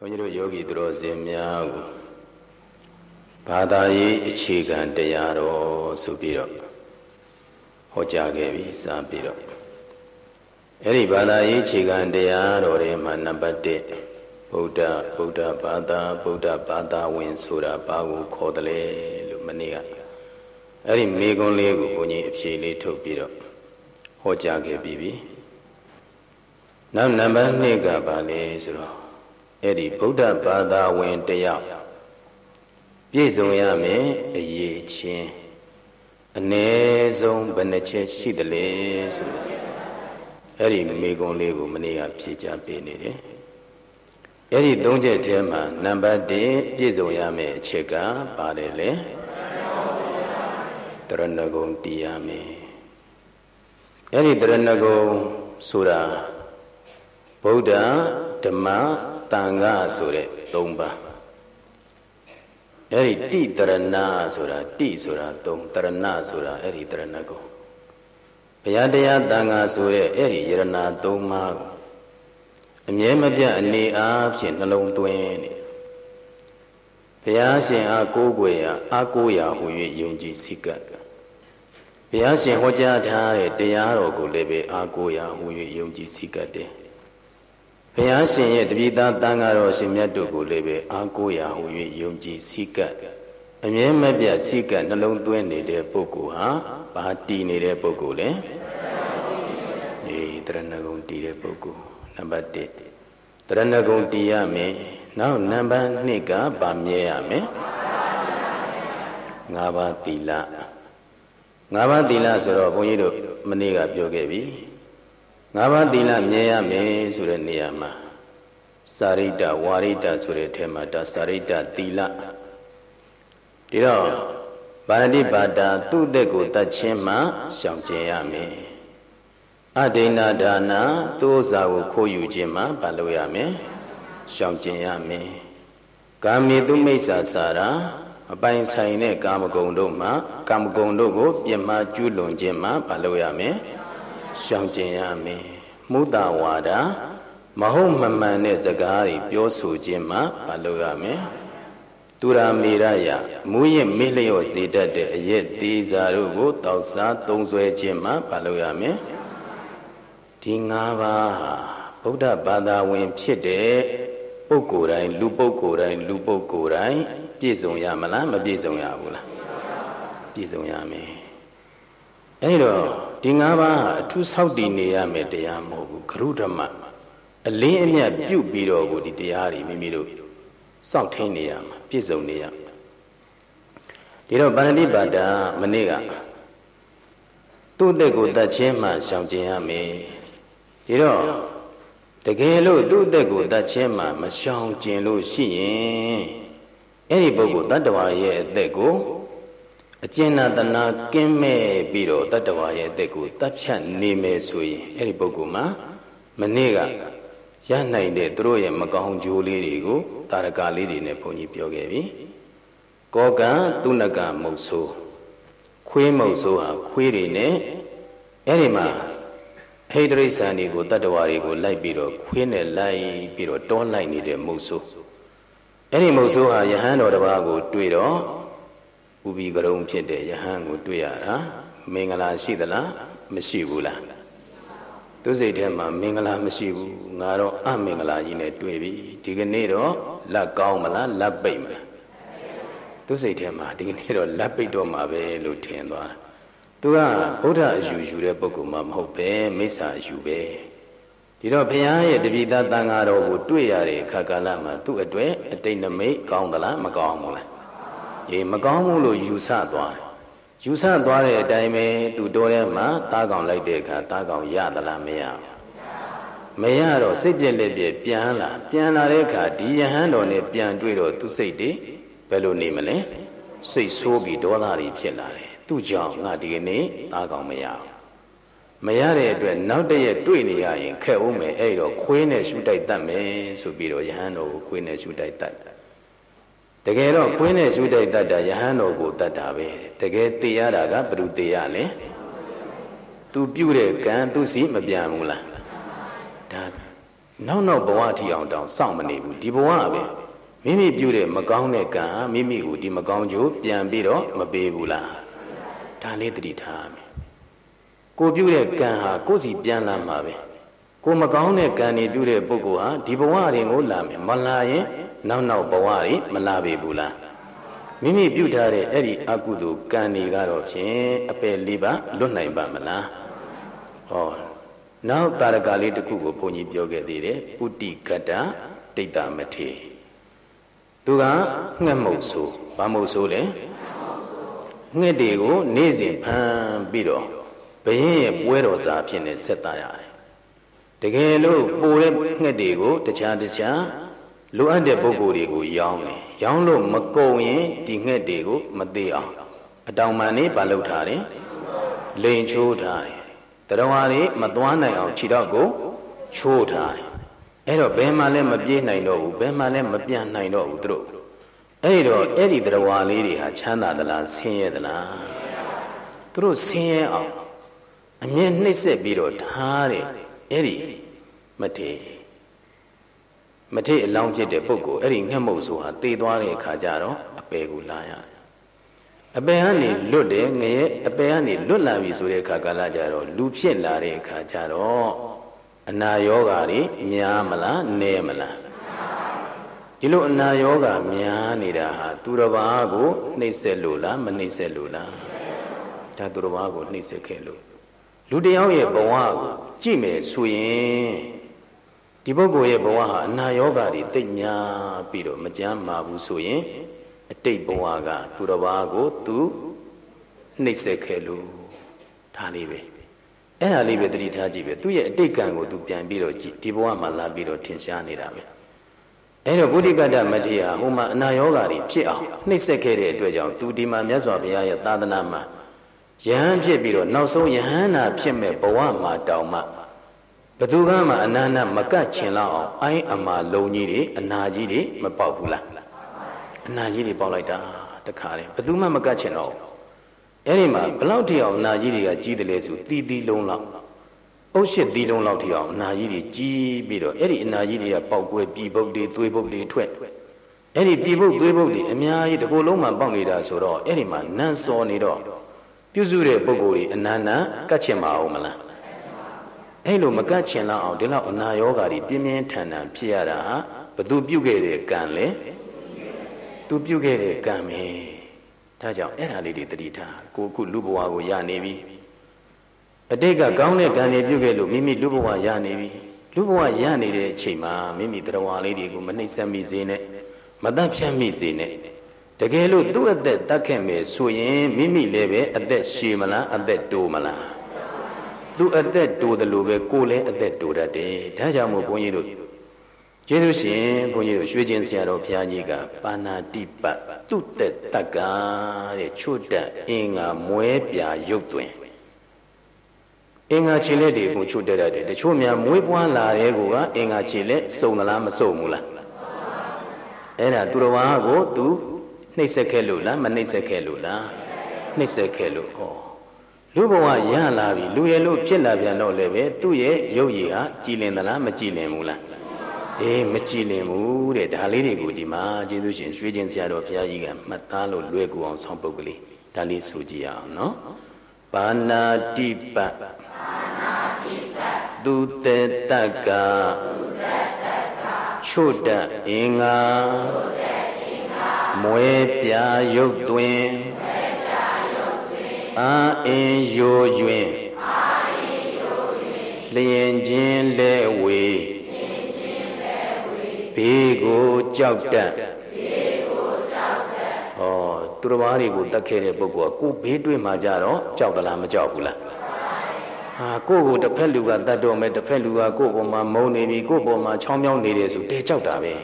ဘုန်းကြီးတို့ယောဂီသူတော်စင်များကိုဘာသာရေးအခြေခံတရားတော်ဆိုပြီးတော့ဟောကြားခဲ့ပြီးစပြီးတော့အဲ့ဒီဘာသာရေးအခြေခံတရားတော်တွေမှာနံပါတ်1ဗုဒ္ဓဗုဒ္ဓဘာသာဗုဒ္ဓဘာသာဝင်ဆိုတာဘာကိုခေါ်တယ်လဲလို့မနေ့ကအဲ့ဒီမိကွန်းလေးကိုဘုန်းကြီးအဖြေလေးထုတ်ပြီးတော့ဟောကြားခဲ့ပြီးပြီနောက်နံပါတ်2ကဘာလဲဆိုတော့ အဲ့ဒီဗုဒ္ဓဘာသာဝင်တယောက်ပြည့်စုံရမယ်အရေးချင်းအ ਨੇ ဆုံးဘယ်နှချက်ရှိသလဲဆိုအဲ့ဒီမိကုံလေးကိုမနေ့ကဖြေချပေးနေတယ်အဲ့ဒီသုံးချက်ထဲမှာနံပါတ်1ပြည့်စုံရမယ်အချက်ကပါတယ်လေတရဏဂုံတရားမယ်အဲ့ဒီတရဏဂုံဆိုတာဗုဒ္ဓဓမ္မ တန်ခါဆိုတဲ့၃ပါးအဲ့ဒီတိတရဏဆိုတာတိဆိုတာ၃တရဏဆိုတာအဲ့ဒီတရဏကိုဘုရားတရားတန်ခါဆိုတဲ့အဲ့ဒီယရဏ၃ပါးကိုအမြဲမပြတ်အနေအားဖြင့်နှလုံးသွင်းနေဘုရားရှင်အားကိုးကွယ်ရာအားကိုးရာဟူ၍ယုံကြည်စိတ်ကဘုရားရှင်ဟောကြားထားတဲ့တရားတော်ကိုလည်းပဲအားကိုးရာဟူ၍ယုံကြည်စိတ်ကတယ် ဘုရားရှင်ရဲ့တပိသားတန်ဃာတော်ရှင်မြတ်တို့ကိုလည်းပဲအာကိုရာဟူ၍ယုံကြည်စိကပ်အမြဲမပြတ်စိကပ်နှလုံးသွင်းနေတဲ့ပုဂ္ဂိုလ်ဟာဘာတည်နေတဲ့ပုဂ္ဂိုလ်လဲအေးတရဏဂုံတည်တဲ့ပုဂ္ဂိုလ်နံပါတ်1တရဏဂုံတည်ရမယ်နောက်နံပါတ်2ကဗာမြဲရမယ်၅ပါးသီလ၅ပါးသီလဆိုတော့ဘုန်းကြီးတို့မနေ့ကပြောခဲ့ပြီ ငါးပါးသီလမြဲရမယ်ဆိုတဲ့နေရာမှာစာရိတ္တဝါရိတ္တဆိုတဲ့ထဲမှာဒါစာရိတ္တသီလဒီတော့ဗာရတိပါဒာသူ့အသက်ကိုတတ်ခြင်းမှရှောင်ကျင်ရမယ်အဒိဏဒါနာသူ့ဥစ္စာကိုခိုးယူခြင်းမှဘာလို့ရမယ်ရှောင်ကျင်ရမယ်ကာမေတုမိစ္ဆာစာရာအပိုင်ဆိုင်တဲ့ကာမဂုဏ်တို့မှကာမဂုဏ်တို့ကို ပြစ်မှားကျူးလွန်ခြင်းမှဘာလို့ရမယ် ရှောင်ကျင်ရမယ်မုဒ္ဒဝါဒမဟုတ်မမှန်တဲ့စကားတွေပြောဆိုခြင်းမှမလုပ်ရမယ်သူရာမေရယမူရင်မေ့လျော့စေတတ်တဲ့အရက်သေးစာတို့ကိုတောက်စားသုံးဆွဲခြင်းမှမလုပ်ရမယ်ဒီ၅ပါးဟာဗုဒ္ဓဘာသာဝင် ဖြစ်တဲ့ပုဂ္ဂိုလ်တိုင်းလူပုဂ္ဂိုလ်တိုင်းလူပုဂ္ဂိုလ်တိုင်းပြည့်စုံရမလားမပြည့်စုံရဘူးလားပြည့်စုံရမယ်အဲဒီတော့ ဒီ၅ပါးဟာအထူးဆောက်တည်နေရမယ်တရားမဟုတ်ဘူးဂရုဓမ္မအလင်းအမြတ်ပြုတ်ပြီးတော့ကိုဒီတရားတွေမိမိတို့စောင့်ထင်းနေရမှာပြည့်စုံနေရမှာဒီတော့ဗန္တိပါဒာမနေ့ကသူ့အသက်ကိုတတ်ခြင်းမှရှောင်ကျင်ရမယ်ဒီတော့တကယ်လို့သူ့အသက်ကိုတတ်ခြင်းမှမရှောင်ကျင်လို့ရှိရင်အဲ့ဒီပုဂ္ဂိုလ်တတ္တဝါရဲ့အသက်ကို အကျဉ်းနာတနာကင်းမဲ့ပြီးတော့တတ္တဝါရဲ့အသက်ကိုတပ်ဖြတ်နေမယ်ဆိုရင်အဲ့ဒီပုဂ္ဂိုလ်မှာမနေ့ကရနိုင်တဲ့သူတို့ရဲ့မကောင်းကြိုးလေးတွေကိုတာရကလေးတွေနဲ့ဘုန်းကြီးပြောခဲ့ပြီကောကံသူနကမုတ်ဆိုးခွေးမုတ်ဆိုးဟာခွေးတွေနဲ့အဲ့ဒီမှာဟိတရိစ္ဆာန်တွေကိုတတ္တဝါတွေကိုလိုက်ပြီးတော့ခွေးနဲ့လိုက်ပြီးတော့တောလိုက်နေတဲ့မုတ်ဆိုးအဲ့ဒီမုတ်ဆိုးဟာယဟန်တော်တစ်ပါးကိုတွေ့တော့ ဥပိကရုံဖြစ်တဲ့ယဟန်ကိုတွေ့ရတာမင်္ဂလာရှိသလားမရှိဘူးလားသူစိတ်ထဲမှာမင်္ဂလာမရှိဘူးငါတော့အမင်္ဂလာကြီးနဲ့တွေ့ပြီဒီကနေ့တော့လက်ကောင်းမလားလက်ပိတ်မလားသူစိတ်ထဲမှာဒီကနေ့တော့လက်ပိတ်တော့မှာပဲလို့ထင်သွားသူကဗုဒ္ဓအယူယူတဲ့ပုဂ္ဂိုလ်မှမဟုတ်ပဲမိစ္ဆာအယူပဲဒီတော့ဘုရားရဲ့တပိသတန်ဃာတော်ကိုတွေ့ရတဲ့အခါကာလမှာသူ့အတွက်အတိတ်နမိတ်ကောင်းသလားမကောင်းဘူးလား အေးမကောင်းဘူးလို့ယူဆသွားတယ်ယူဆသွားတဲ့အတိုင်းပဲသူတော်ထဲမှာတားကောင်လိုက်တဲ့အခါတားကောင်ရသလားမရမရတော့စိတ်ပြက်လက်ပြက်ပြန်လာပြန်လာတဲ့အခါဒီယဟန်တော်နဲ့ပြန်တွေ့တော့သူစိတ်တွေဘယ်လိုနေမလဲစိတ်ဆိုးပြီးဒေါသတွေဖြစ်လာတယ်သူကြောင့်ငါဒီကနေ့တားကောင်မရမရတဲ့အတွက်နောက်တည့်တွေ့နေရရင်ခက်ဦးမယ်အဲ့တော့ခွေးနဲ့ရှူတိုက်တတ်မယ်ဆိုပြီးတော့ယဟန်တော်ကိုခွေးနဲ့ရှူတိုက်တတ် တကယ်တော့ခွင်းနဲ့ရှုတိုက်တတ်တာယဟန်တော်ကိုတတ်တာပဲတကယ်သိရတာကဘ누구သိရလဲသူပြုတဲ့ကံသူစီမပြန်ဘူးလားဒါနောက်နောက်ဘဝထီအောင်တောင်စောင့်မနေဘူးဒီဘဝပဲမိမိပြုတဲ့မကောင်းတဲ့ကံမိမိကိုဒီမကောင်းကျိုးပြန်ပြီးတော့မပေးဘူးလားဒါလေးတတိထားမယ်ကိုပြုတဲ့ကံဟာကိုယ်စီပြန်လာမှာပဲကိုမကောင်းတဲ့ကံတွေပြုတဲ့ပုဂ္ဂိုလ်ဟာဒီဘဝတွေကိုလာမယ်မလာရင် နောက်နောက်ဘဝတွေမလာပေဘူးလားမိမိပြုထားတဲ့အဲ့ဒီအကုသိုလ်ကံတွေကတော့ဖြင့်အပယ်လေးပါလွတ်နိုင်ပါမလားဟောနောက်တာရကလေးတစ်ခုကိုဘုန်းကြီးပြောခဲ့သေးတယ်ပုတိကတ္တတိတ်တမထေသူကငှက်မုတ်ဆိုဘာမုတ်ဆိုလဲငှက်တွေကိုနေ့စဉ်ဖမ်းပြီးတော့ဘယင်းရဲ့ပွဲတော်စာဖြစ်နေဆက်သားရတယ်တကယ်လို့ပိုတဲ့ငှက်တွေကိုတခြားတခြား လိုအပ်တဲ့ပုဂ္ဂိုလ်တွေကိုရောင်းတယ်ရောင်းလို့မကုန်ရင်ဒီငှက်တွေကိုမသေးအောင်အတောင်ပံနေပါလုပ်ထားတယ်လိန်ချိုးထားတယ်တရားဝါတွေမသွားနိုင်အောင်ခြေတော့ကိုချိုးထားတယ်အဲ့တော့ဘယ်မှလည်းမပြေးနိုင်တော့ဘူးဘယ်မှလည်းမပြန်နိုင်တော့ဘူးသူတို့အဲ့တော့အဲ့ဒီတရားဝါလေးတွေဟာချမ်းသာသလားဆင်းရဲသလားသူတို့ဆင်းရဲအောင်အမြဲနှိမ့်ဆက်ပြီးတော့ထားတဲ့အဲ့ဒီမထေ မထေအလောင်းဖြစ်တဲ့ပုဂ္ဂိုလ်အဲ့ဒီငှက်မုတ်ဆိုဟာတည်သွားတဲ့အခါကျတော့အပေကိုလာရတယ်အပေကနေလွတ်တယ်ငရဲအပေကနေလွတ်လာပြီဆိုတဲ့အခါကာလကျတော့လူဖြစ်လာတဲ့အခါကျတော့အနာယောဂါတွေများမလားနည်းမလားဒီလိုအနာယောဂါများနေတာဟာသူတစ်ပါးကိုနှိမ့်ဆက်လို့လားမနှိမ့်ဆက်လို့လားဒါသူတစ်ပါးကိုနှိမ့်ဆက်ခဲ့လို့လူတယောက်ရဲ့ဘဝကိုကြည့်မယ်ဆိုရင် ဒီပုဂ္ဂိုလ်ရဲ့ဘဝဟာအနာယောဂါတွေတိတ်များပြီးတော့မကြမ်းမာဘူးဆိုရင်အတိတ်ဘဝကသူတစ်ပါးကိုသူနှိမ့်ဆက်ခဲ့လို့ဒါလေးပဲအဲ့ဒါလေးပဲတတိထားကြည့်ပဲသူ့ရဲ့အတိတ်ကံကိုသူပြန်ပြီးတော့ကြည့်ဒီဘဝမှာလာပြီးတော့ထင်ရှားနေတာပဲအဲ့တော့ဘုဒ္ဓကတ္တမထေရဟိုမှာအနာယောဂါတွေဖြစ်အောင်နှိမ့်ဆက်ခဲ့တဲ့အတွက်ကြောင့်သူဒီမှာမြတ်စွာဘုရားရဲ့သာသနာမှာယဟန်ဖြစ်ပြီးတော့နောက်ဆုံးယဟန်နာဖြစ်မဲ့ဘဝမှာတောင်မှ ဘသူကမှအနာနာမကတ်ချင်လောက်အောင်အိုင်းအမာလုံးကြီးတွေအနာကြီးတွေမပေါက်ဘူးလားအနာကြီးတွေပေါက်လိုက်တာတခါလေဘသူမှမကတ်ချင်တော့အဲ့ဒီမှာဘလောက်ထိအောင်အနာကြီးတွေကကြီးတယ်လဲဆိုတီတီလုံးလောက်အုတ်ရှစ်တီလုံးလောက်ထိအောင်အနာကြီးတွေကြီးပြီးတော့အဲ့ဒီအနာကြီးတွေကပေါက်ကွဲပြည်ပုတ်တွေသွေးပုတ်တွေထွက်အဲ့ဒီပြည်ပုတ်သွေးပုတ်တွေအများကြီးတစ်ကိုယ်လုံးမှပေါက်နေတာဆိုတော့အဲ့ဒီမှာနန်းစော်နေတော့ပြုစုတဲ့ပုဂ္ဂိုလ်တွေအနန္တကတ်ချင်မအောင်မလား အဲ့လိုမကတ်ချင်လောက်အောင်ဒီလောက်အနာယောဂါတွေပြင်းပြင်းထန်ထန်ဖြစ်ရတာဟာဘသူပြုတ်ခဲ့တဲ့ကံလေသူပြုတ်ခဲ့တဲ့ကံပဲဒါကြောင့်အဲ့ဒါလေးတွေတတိထားကိုခုလူဘဝကိုရနေပြီအတိတ်ကကောင်းတဲ့ကံတွေပြုတ်ခဲ့လို့မိမိလူဘဝရနေပြီလူဘဝရနေတဲ့အချိန်မှာမိမိတရားဝါလေးတွေကိုမနှိမ့်ဆက်မိစေနဲ့မတတ်ဖြတ်မိစေနဲ့တကယ်လို့သူ့အသက်တတ်ခဲ့မယ်ဆိုရင်မိမိလည်းပဲအသက်ရှည်မလားအသက်တိုးမလား သူအသက်တိုးတယ်လို့ပဲကိုယ်လည်းအသက်တိုးတတ်တယ်ဒါကြောင့်မို့ဘုန်းကြီးတို့ကျေးဇူးရှင်ဘုန်းကြီးတို့ရွှေကျင်ဆရာတော်ဘုရားကြီးကပါဏာတိပတ်သူ့သက်တက်ကတဲ့ချွတ်တက်အင်္ဂါမွဲပြာရုပ်တွင်အင်္ဂါခြေလက်တွေကိုချွတ်တက်ရတယ်တချို့များမွေးပွားလာတဲ့ကိုကအင်္ဂါခြေလက်စုံသလားမစုံဘူးလားအဲ့ဒါသူတော်ဘာကိုသူနှိပ်စက်ခဲ့လို့လားမနှိပ်စက်ခဲ့လို့လားနှိပ်စက်ခဲ့လို့ဟော လူဘဝရလာပြီလူရဲ့လို့ဖြစ်လာပြန်တော့လည်းပဲသူ့ရဲ့ရုပ်ရည်ဟာကြည်လင်သလားမကြည်လင်ဘူးလားအေးမကြည်လင်ဘူးတဲ့ဒါလေးတွေကိုဒီမှာကျေးဇူးရှင်ရွှေချင်းဆရာတော်ဘုရားကြီးကမှတ်သားလို့လွယ်ကူအောင်ဆောင်းပုတ်ကလေးဒါလေးဆိုကြည့်အောင်နော်ပါဏာတိပပါဏာတိပသူတေတ္တကသူတေတ္တကချို့တအင်္ဂါချို့တမွဲပြာရုပ်တွင် အာအင်ယိုယွင်လျင်ချင်းလဲဝေဘေးကိုကြောက်တတ်ဟောသူတော်ဘာတွေကိုတတ်ခဲ့တဲ့ပုဂ္ဂိုလ်ကကိုဘေးတွေ့မှကြတော့ကြောက်သလားမကြောက်ဘူးလားဟာကိုကိုတစ်ဖက်လူကတတ်တော့မယ်တစ်ဖက်လူကကိုပေါ်မှာမုံနေပြီကိုပေါ်မှာချောင်းမြောင်းနေတယ်ဆိုတဲကြောက်တာပဲ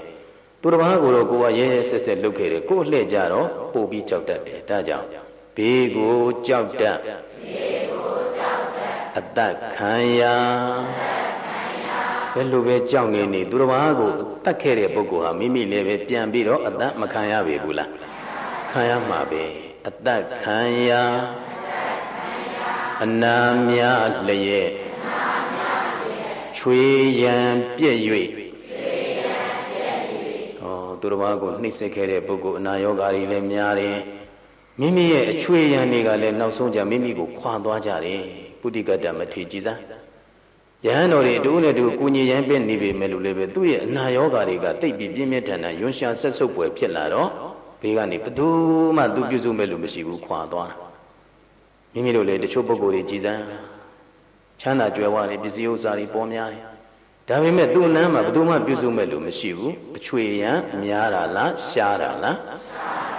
သူတစ်ပါးကိုတော့ကိုကရဲရဲဆက်ဆက်လုပ်ခဲ့တယ်ကိုလှည့်ကြတော့ပို့ပြီးကြောက်တတ်တယ်ဒါကြောင့် ဘေးကိုကြောက်တတ်ဘေးကိုကြောက်တတ်အတ္တခံရဘယ်လိုပဲကြောက်နေနေသူတစ်ပါးကိုတတ်ခဲ့တဲ့ပုဂ္ဂိုလ်ဟာမိမိလည်းပဲပြန်ပြီးတော့အတ္တမခံရပေဘူးလားခံရမှာပဲအတ္တခံရအနာမြလျက်ချွေရန်ပြည့်၍ဩသူတော်ဘာကိုနှိမ့်ဆက်ခဲ့တဲ့ပုဂ္ဂိုလ်အနာယောဂါတွေလည်းများတယ် မိမိရဲ့အချွေရန်တွေကလည်းနောက်ဆုံးကြမိမိကိုခွာသွားကြတယ်ပုတိကတ္တမထေကြည်စားယဟန်တော်တွေတူနဲ့တူကုညီရန်ပြနေပေမဲ့လို့လည်းပဲသူ့ရဲ့အနာယောဂါတွေကတိတ်ပြီးပြင်းပြထန်ထန်ယွန်းရှာဆက်ဆုပ်ပွဲဖြစ်လာတော့ဘေးကနေဘသူမှသူပြုစုမဲ့လို့မရှိဘူးခွာသွားတာမိမိတို့လည်းတချို့ပုဂ္ဂိုလ်တွေကြည်စမ်းချမ်းသာကြွယ်ဝတယ်ပစ္စည်းဥစ္စာတွေပေါ်များတယ်ဒါပေမဲ့သူ့နန်းမှာဘသူမှပြုစုမဲ့လို့မရှိဘူးအချွေရန်များတာလားရှားတာလား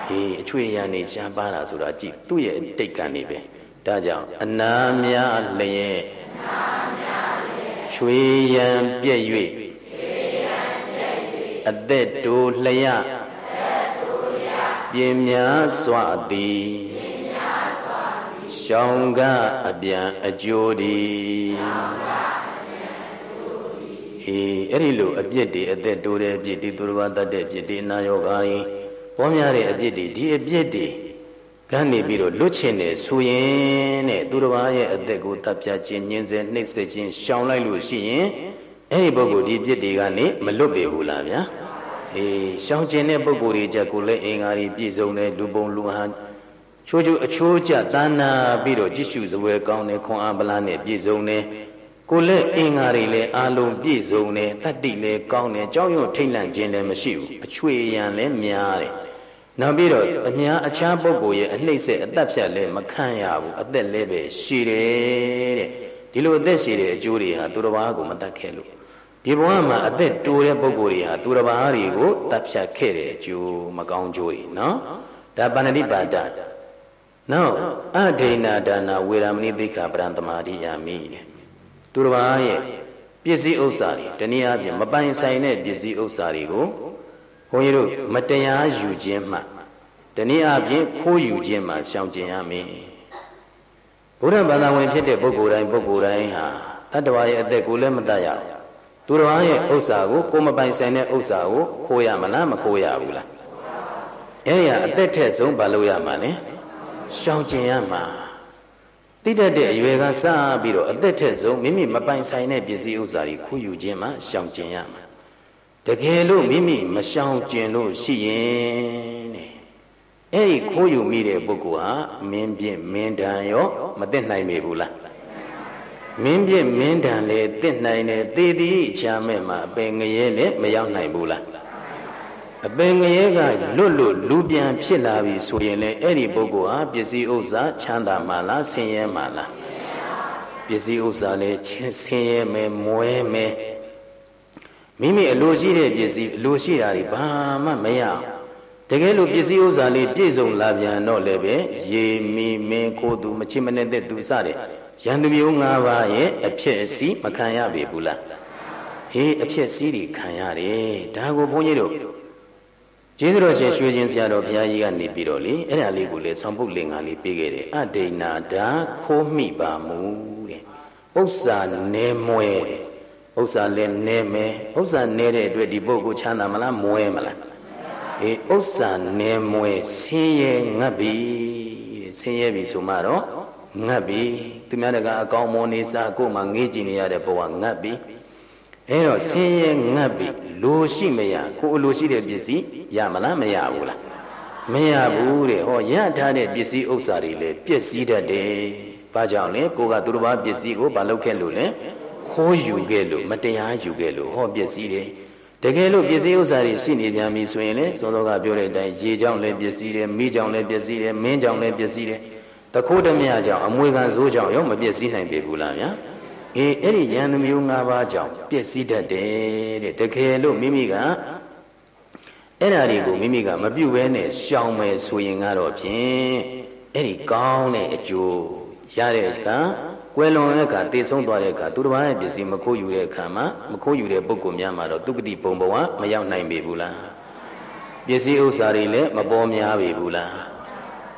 ဟေးအချွေရန်နေရှားပါတာဆိုတာကြည့်သူ့ရဲ့တိတ်ကနေပဲဒါကြောင့်အနာများလျက်ချွေရန်ပြည့်၍အသက်တိုလျက်ပြင်းများစွာသည်ရှောင်းကအပြန်အကျိုးသည်ဟေးအဲ့ဒီလိုအပြစ်တွေအသက်တိုးတဲ့အပြစ်တွေသူတော်ဘာတတ်တဲ့အပြစ်တွေနာယောဂါတွေ ပေါ်များတဲ့အပြစ်တွေဒီအပြစ်တွေကနေပြီးတော့လွတ်ချင်တယ်ဆိုရင်တဲ့သူတော်ဘာရဲ့အသက်ကိုတပ်ပြခြင်းညှင်းစေနှိပ်စက်ခြင်းရှောင်လိုက်လို့ရှိရင်အဲ့ဒီပုဂ္ဂိုလ်ဒီပြစ်တွေကနေမလွတ်ပေဘူးလားဗျာအေးရှောင်ကျင်တဲ့ပုဂ္ဂိုလ်တွေကြကိုလည်းအင်္ဂါတွေပြည့်စုံတဲ့လူပုံလူဟန်ချိုးချိုးအချိုးကျတန်းနာပြီးတော့ကြည့်ရှုစပွဲကောင်းတဲ့ခွန်အားပလားနဲ့ပြည့်စုံတဲ့ကိုလည်းအင်္ဂါတွေလည်းအာလုံးပြည့်စုံတယ်တတ္တိလည်းကောင်းတယ်ကြောင်းရွံ့ထိတ်လန့်ခြင်းလည်းမရှိဘူးအချွေရန်လည်းများတယ် နောက်ပြီးတော့အများအခြားပုဂ္ဂိုလ်ရဲ့အနှိမ့်ဆက်အသက်ဖြတ်လည်းမခံရဘူးအသက်လည်းပဲရှည်တယ်တဲ့ဒီလိုအသက်ရှည်တဲ့အကျိုးတွေဟာသူတစ်ပါးကိုမတတ်ခဲ့လို့ဒီဘဝမှာအသက်တိုးတဲ့ပုဂ္ဂိုလ်တွေဟာသူတစ်ပါးတွေကိုတတ်ဖြတ်ခဲ့တဲ့အကျိုးမကောင်းကျိုးတွေနော်ဒါပဏ္ဏိပါဒနောက်အဒိဏဒါနာဝေရမဏိသိက္ခာပရံသမာဓိယာမိတဲ့သူတစ်ပါးရဲ့ပစ္စည်းဥစ္စာတွေတနည်းအားဖြင့်မပိုင်ဆိုင်တဲ့ပစ္စည်းဥစ္စာတွေကို ဘုန်းကြီးတို့မတရားယူခြင်းမှတနည်းအားဖြင့်ခိုးယူခြင်းမှရှောင်ကျင်ရမည်ဘုရားဘာသာဝင်ဖြစ်တဲ့ပုဂ္ဂိုလ်တိုင်းပုဂ္ဂိုလ်တိုင်းဟာတတ္တဝါရဲ့အသက်ကိုလည်းမတတ်ရဘူးသူတော်ရဲ့ဥစ္စာကိုကိုမပိုင်ဆိုင်တဲ့ဥစ္စာကိုခိုးရမလားမခိုးရဘူးလားအဲ့ဒီဟာအသက်ထက်ဆုံးဘာလို့ရမှာလဲရှောင်ကျင်ရမှာတိတတ်တဲ့အရွယ်ကစပြီးတော့အသက်ထက်ဆုံးမိမိမပိုင်ဆိုင်တဲ့ပစ္စည်းဥစ္စာတွေခိုးယူခြင်းမှရှောင်ကျင်ရမှာ တကယ်လို့မိမိမရှောင်ကျင်လို့ရှိရင်တဲ့အဲ့ဒီခိုးယူမိတဲ့ပုဂ္ဂိုလ်ဟာမင်းပြင်းမင်းတန်ရောမသိနိုင်ပေဘူးလားမင်းပြင်းမင်းတန်လေသိနိုင်တယ်သေသည်ချာမဲ့မှာအပင်ငရဲနဲ့မရောက်နိုင်ဘူးလားအပင်ငရဲကလွတ်လွတ်လူပြန်ဖြစ်လာပြီဆိုရင်လေအဲ့ဒီပုဂ္ဂိုလ်ဟာပစ္စည်းဥစ္စာချမ်းသာမှလားဆင်းရဲမှလားပစ္စည်းဥစ္စာလေဆင်းရဲမယ်မွဲမယ် မိမိအလိုရှိတဲ့ပစ္စည်းအလိုရှိတာတွေဘာမှမရတကယ်လို့ပစ္စည်းဥစ္စာလေးပြည့်စုံလာပြန်တော့လည်းပဲရေမီမင်းကိုသူမချစ်မနဲ့တဲ့သူစတဲ့ရန်သူမျိုး၅ပါးရဲ့အဖြစ်အစီမခံရပေဘူးလားဟေးအဖြစ်စီးတွေခံရတယ်ဒါကိုဘုန်းကြီးတို့ကျေးဇူးတော်ရှင်ရွှေချင်းဆရာတော်ဘုရားကြီးကနေပြီးတော့လေအဲ့ဒါလေးကိုလေဆောင်ပုတ်လင်္ကာလေးပေးခဲ့တယ်အဒိဏဒါခိုးမိပါမူတဲ့ဥစ္စာနဲမွဲတဲ့ ဥစ္စာလည်းနဲမယ်ဥစ္စာနဲတဲ့အတွက်ဒီပုဂ္ဂိုလ်ချမ်းသာမလားမွဲမလားအေးဥစ္စာနဲမွဲဆင်းရဲငတ်ပြီတဲ့ဆင်းရဲပြီဆိုမှတော့ငတ်ပြီသူများတကအကောင်မောနေစားကိုမှငေးကြည့်နေရတဲ့ဘဝငတ်ပြီအဲတော့ဆင်းရဲငတ်ပြီလိုရှိမရကိုအလိုရှိတဲ့ပစ္စည်းရမလားမရဘူးလားမရဘူးတဲ့ဟောရထားတဲ့ပစ္စည်းဥစ္စာတွေလည်းပျက်စီးတတ်တယ်ဘာကြောင့်လဲကိုကသူတစ်ပါးပစ္စည်းကိုမလုပ်ခဲ့လို့လဲ ခိုးယူခဲ့လို့မတရားယူခဲ့လို့ဟောပစ္စည်းတယ်တကယ်လို့ပစ္စည်းဥစ္စာတွေရှိနေကြပြီဆိုရင်လေစောစောကပြောတဲ့အတိုင်းရေကြောင့်လည်းပစ္စည်းတယ်မိကြောင့်လည်းပစ္စည်းတယ်မင်းကြောင့်လည်းပစ္စည်းတယ်တခိုးဓမြကြောင့်အမွေခံဆိုးကြောင့်ရောမပစ္စည်းနိုင်ပေဘူးလားဗျာအေးအဲ့ဒီယန္တမျိုး၅ပါးကြောင့်ပစ္စည်းတတ်တယ်တဲ့တကယ်လို့မိမိကအဲ့ဓာတွေကိုမိမိကမပြုတ်ဘဲနဲ့ရှောင်မယ်ဆိုရင်ကတော့ဖြင့်အဲ့ဒီကောင်းတဲ့အကျိုးရတဲ့အခါ ကွယ်လွန်တဲ့အခါတည်ဆုံးသွားတဲ့အခါသူတစ်ပါးရဲ့ပစ္စည်းမခိုးယူတဲ့အခါမှာမခိုးယူတဲ့ပုဂ္ဂိုလ်များမှာတော့သူကတိပုံဘဝမရောက်နိုင်ပေဘူးလားပစ္စည်းဥစ္စာတွေလည်းမပေါ်များပေဘူးလား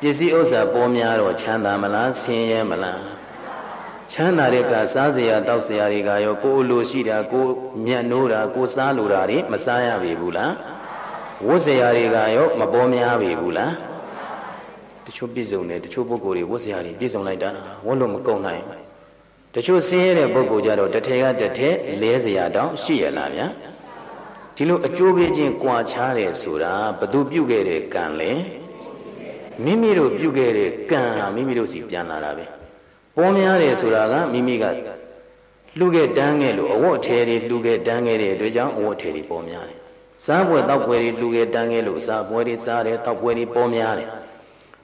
ပစ္စည်းဥစ္စာပေါ်များတော့ချမ်းသာမလားဆင်းရဲမလားချမ်းသာတဲ့ကစားစရာတောက်စရာတွေကရောကိုယ်လိုရှိတာကိုမြတ်နိုးတာကိုစားလိုတာတွေမစားရပေဘူးလားဝတ်စရာတွေကရောမပေါ်များပေဘူးလားတချို့ပြည့်စုံတယ်တချို့ပုဂ္ဂိုလ်တွေဝတ်စရာတွေပြည့်စုံလိုက်တာဝတ်လို့မကုန်နိုင်တ ချို့ဆင်းရဲတဲ့ပုဂ္ဂိုလ်ကြတော့တစ်ထည်ကတစ်ထည်လဲเสียတောင်ရှိရလားဗျာဒီလိုအကျိုးပေးခြင်းကြွာချားတယ်ဆိုတာဘသူပြုခဲ့တဲ့ကံလဲမိမိတို့ပြုခဲ့တဲ့ကံဟာမိမိတို့စီပြန်လာတာပဲပေါ်များတယ်ဆိုတာကမိမိကလှုခဲ့တန်းခဲ့လို့အဝတ်အထည်တွေလှုခဲ့တန်းခဲ့တဲ့အတွက်ကြောင့်အဝတ်အထည်တွေပေါ်များတယ်စားပွဲတောက်ပွဲတွေလှုခဲ့တန်းခဲ့လို့စားပွဲတွေစားတယ်တောက်ပွဲတွေပေါ်များတယ်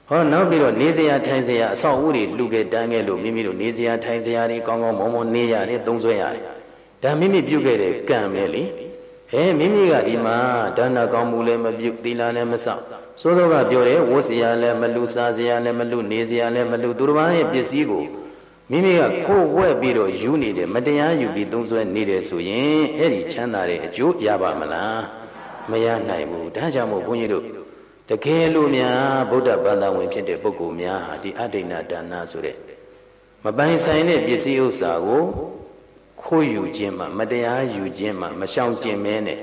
ဟောနောက်ပြီးတော့နေစရာထိုင်စရာအဆောက်အဦတွေလှုခဲ့တန်းခဲ့လို့မိမိတို့နေစရာထိုင်စရာတွေကောင်းကောင်းမွန်မွန်နေရတယ်သုံးဆွဲရတယ်ဒါမိမိပြုခဲ့တဲ့ကံပဲလေအဲမိမိကဒီမှာဒါနကောင်းမှုလည်းမပြုသီလလည်းမဆောက်သို့သောကပြောတယ်ဝတ်စရာလည်းမလူစားစရာလည်းမလူနေစရာလည်းမလူသူတစ်ပါးရဲ့ပစ္စည်းကိုမိမိကခိုးဝှက်ပြီးတော့ယူနေတယ်မတရားယူပြီးသုံးဆွဲနေတယ်ဆိုရင်အဲ့ဒီချမ်းသာတဲ့အကျိုးရပါမလားမရနိုင်ဘူးဒါကြောင့်မို့ဘုန်းကြီးတို့ တကယ်လို့များဗုဒ္ဓဘာသာဝင်ဖြစ်တဲ့ပုဂ္ဂိုလ်များဟာဒီအဋ္ဌိဏဒါနဆိုတဲ့မပိုင်ဆိုင်တဲ့ပစ္စည်းဥစ္စာကိုခိုးယူခြင်းမှမတရားယူခြင်းမှမရှောင်ကျင်မဲနဲ့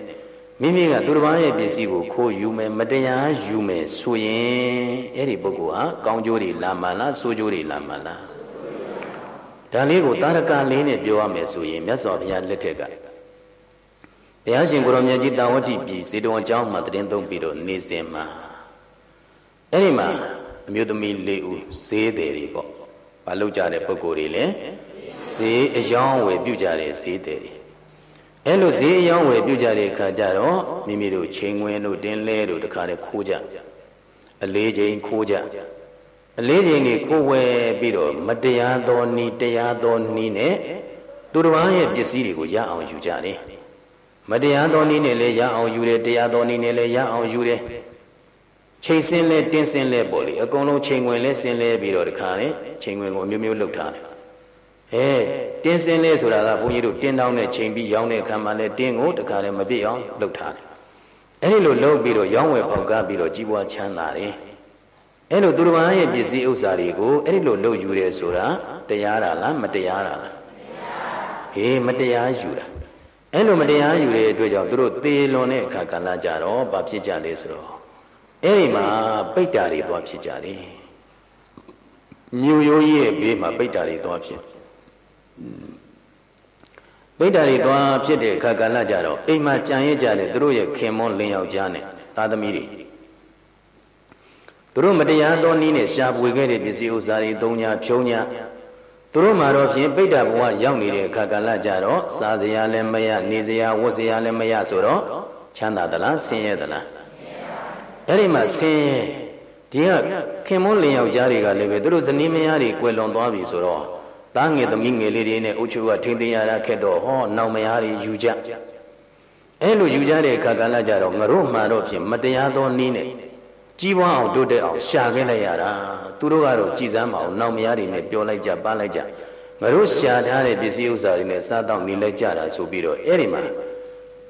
မိမိကသူတစ်ပါးရဲ့ပစ္စည်းကိုခိုးယူမယ်မတရားယူမယ်ဆိုရင်အဲ့ဒီပုဂ္ဂိုလ်ဟာကောင်းကျိုးတွေလာမှလားဆိုးကျိုးတွေလာမှလားဒါလေးကိုတာရကလေးနဲ့ပြောရမယ်ဆိုရင်မြတ်စွာဘုရားလက်ထက်ကဘုရားရှင်ကိုရောမြတ်ကြီးတာဝတိပြည်ဇေတဝန်ကျောင်းမှာတည်င်းသုံးပြီးတော့နေစဉ်မှာ အဲ့ဒီမှာအမျိုးသမီး၄ဦးဈေးတယ်တွေပေါ့ဘာလုပ်ကြတဲ့ပုဂ္ဂိုလ်တွေလဲဈေးအယောင်းဝယ်ပြုကြတဲ့ဈေးတယ်တွေအဲ့လိုဈေးအယောင်းဝယ်ပြုကြတဲ့အခါကျတော့မိမိတို့ချိန်ဝင်တို့တင်းလဲတို့တခါတည်းခိုးကြအလေးချိန်ခိုးကြအလေးချိန်တွေခိုးဝယ်ပြီးတော့မတရားသောနီးတရားသောနီးနဲ့သူတော်ဘာရဲ့ပစ္စည်းတွေကိုရအောင်ယူကြတယ်မတရားသောနီးနဲ့လည်းရအောင်ယူတယ်တရားသောနီးနဲ့လည်းရအောင်ယူတယ် ချိန်စင်းလဲတင်းစင်းလဲပေါ့လေအကုန်လုံးချိန်ဝင်လဲစင်းလဲပြီးတော့တခါလေချိန်ဝင်ကိုမျိုးမျိုးလှုပ်ထားတယ်အဲတင်းစင်းလဲဆိုတာကဘုန်းကြီးတို့တင်းတောင်းတဲ့ချိန်ပြီးရောင်းတဲ့အခါမှာလဲတင်းကိုတခါလေမပြည့်အောင်လှုပ်ထားတယ်အဲဒီလိုလှုပ်ပြီးတော့ရောင်းဝယ်ပေါက်ကားပြီးတော့ကြီးပွားချမ်းသာတယ်အဲလိုသူတော်ဘာရဲ့ပစ္စည်းဥစ္စာတွေကိုအဲဒီလိုလှုပ်ယူတယ်ဆိုတာတရားတာလားမတရားတာလားဟေးမတရားယူတာအဲလိုမတရားယူတဲ့အတွက်ကြောင့်သူတို့သေလွန်တဲ့အခါကလည်းကြတော့ဘာဖြစ်ကြလဲဆိုတော့ အဲ့ဒီမှာပိတ္တာတွေသွားဖြစ်ကြတယ်မြို့ရိုးကြီးရဲ့ဘေးမှာပိတ္တာတွေသွားဖြစ်ပိတ္တာတွေသွားဖြစ်တဲ့အခါကလည်းကြတော့အိမ်မှာကြံရကြတဲ့သူတို့ရဲ့ခင်မွန်းလင်းယောက်ျားနဲ့သားသမီးတွေသူတို့မတရားသောနည်းနဲ့ရှားပွေခဲ့တဲ့ပစ္စည်းဥစ္စာတွေသုံးညာဖြုံးညာသူတို့မှာတော့ဖြင့်ပိဋ္ဌဘဝရောက်နေတဲ့အခါကလည်းကြတော့စားစရာလည်းမရနေစရာဝတ်စရာလည်းမရဆိုတော့ချမ်းသာသလားဆင်းရဲသလား အဲ့ဒီမှာဆင်းရဲဒီကခင်မွန်းလင်ယောက်ျားတွေကလည်းပဲသူတို့ဇနီးမယားတွေကွယ်လွန်သွားပြီဆိုတော့သားငယ်သမီးငယ်လေးတွေနဲ့အုတ်ချုပ်ကထိမ့်သိမ်းရတာခက်တော့ဟောနောင်မယားတွေယူကြအဲ့လိုယူကြတဲ့အခါကလည်းကြတော့ငါတို့မှတော့ဖြင့်မတရားသောနည်းနဲ့ကြီးပွားအောင်တိုးတက်အောင်ရှာခဲ့လိုက်ရတာသူတို့ကတော့ကြည်စမ်းမအောင်နောက်မယားတွေနဲ့ပြောလိုက်ကြပါလိုက်ကြငါတို့ရှာထားတဲ့ပစ္စည်းဥစ္စာတွေနဲ့စားတော့နေလိုက်ကြတာဆိုပြီးတော့အဲ့ဒီမှာ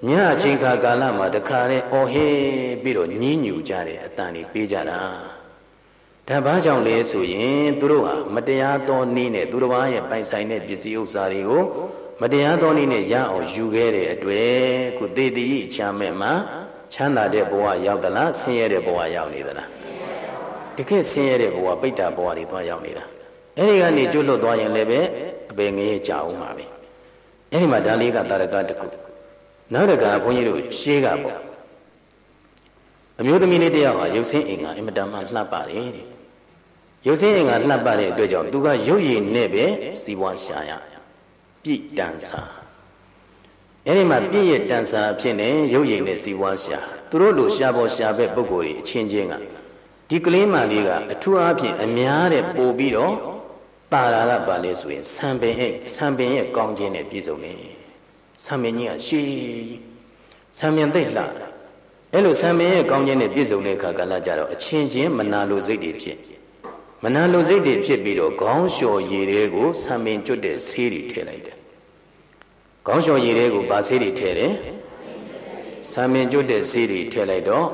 ညအချိန်ခါကာလမှာတခါနဲ့အော်ဟေးပြီးတော့ညင်းညူကြတယ်အတန်တွေပေးကြတာဒါဘာကြောင့်လဲဆိုရင်သူတို့ဟာမတရားသောနည်းနဲ့သူတစ်ပါးရဲ့ပိုင်ဆိုင်တဲ့ပစ္စည်းဥစ္စာတွေကိုမတရားသောနည်းနဲ့ရအောင်ယူခဲ့တဲ့အတွေ့ခုသေတိချမ်းမဲ့မှာချမ်းသာတဲ့ဘဝရောက်သလားဆင်းရဲတဲ့ဘဝရောက်နေသလားတကယ်ဆင်းရဲတဲ့ဘဝပိဋ္ဌာဘဝတွေသွားရောက်နေတာအဲဒီကနေကျွတ်လွတ်သွားရင်လည်းပဲအပေငရေကြအောင်ပါပဲအဲဒီမှာဒါလေးကတာရကတခု နောက်တကဘုန်းကြီးတို့ရှေးကပေါ့အမျိုးသမီးလေးတယောက်ဟာရုပ်ဆင်းအင်္ဂါအင်မတန်မှလှပတယ်တဲ့ရုပ်ဆင်းအင်္ဂါလှပတဲ့အတွက်ကြောင့်သူကရုပ်ရည်နဲ့ပဲစီးပွားရှာရပြည့်တန်စာအဲ့ဒီမှာပြည့်ရတန်စာဖြစ်နေရုပ်ရည်နဲ့စီးပွားရှာသူတို့လိုရှာပေါ်ရှာဘက်ပုဂ္ဂိုလ်တွေအချင်းချင်းကဒီကလေးမလေးကအထူးအားဖြင့်အများတဲ့ပို့ပြီးတော့တာရာကပါလေဆိုရင်ဆံပင်ရဲ့ဆံပင်ရဲ့ကောင်းခြင်းနဲ့ပြည့်စုံနေ ဆံပင်ကြီးကရှည်ဆံပင်သိလှအဲ့လိုဆံပင်ရဲ့ကောင်းခြင်းနဲ့ပြည့်စုံတဲ့အခါကလည်းကြတော့အချင်းချင်းမနာလိုစိတ်တွေဖြစ်မနာလိုစိတ်တွေဖြစ်ပြီးတော့ခေါင်းလျှော်ရည်တွေကိုဆံပင်ကျွတ်တဲ့ဆေးတွေထည့်လိုက်တယ်ခေါင်းလျှော်ရည်တွေကိုဗာဆေးတွေထည့်တယ်ဆံပင်ကျွတ်တဲ့ဆေးတွေထည့်လိုက်တော့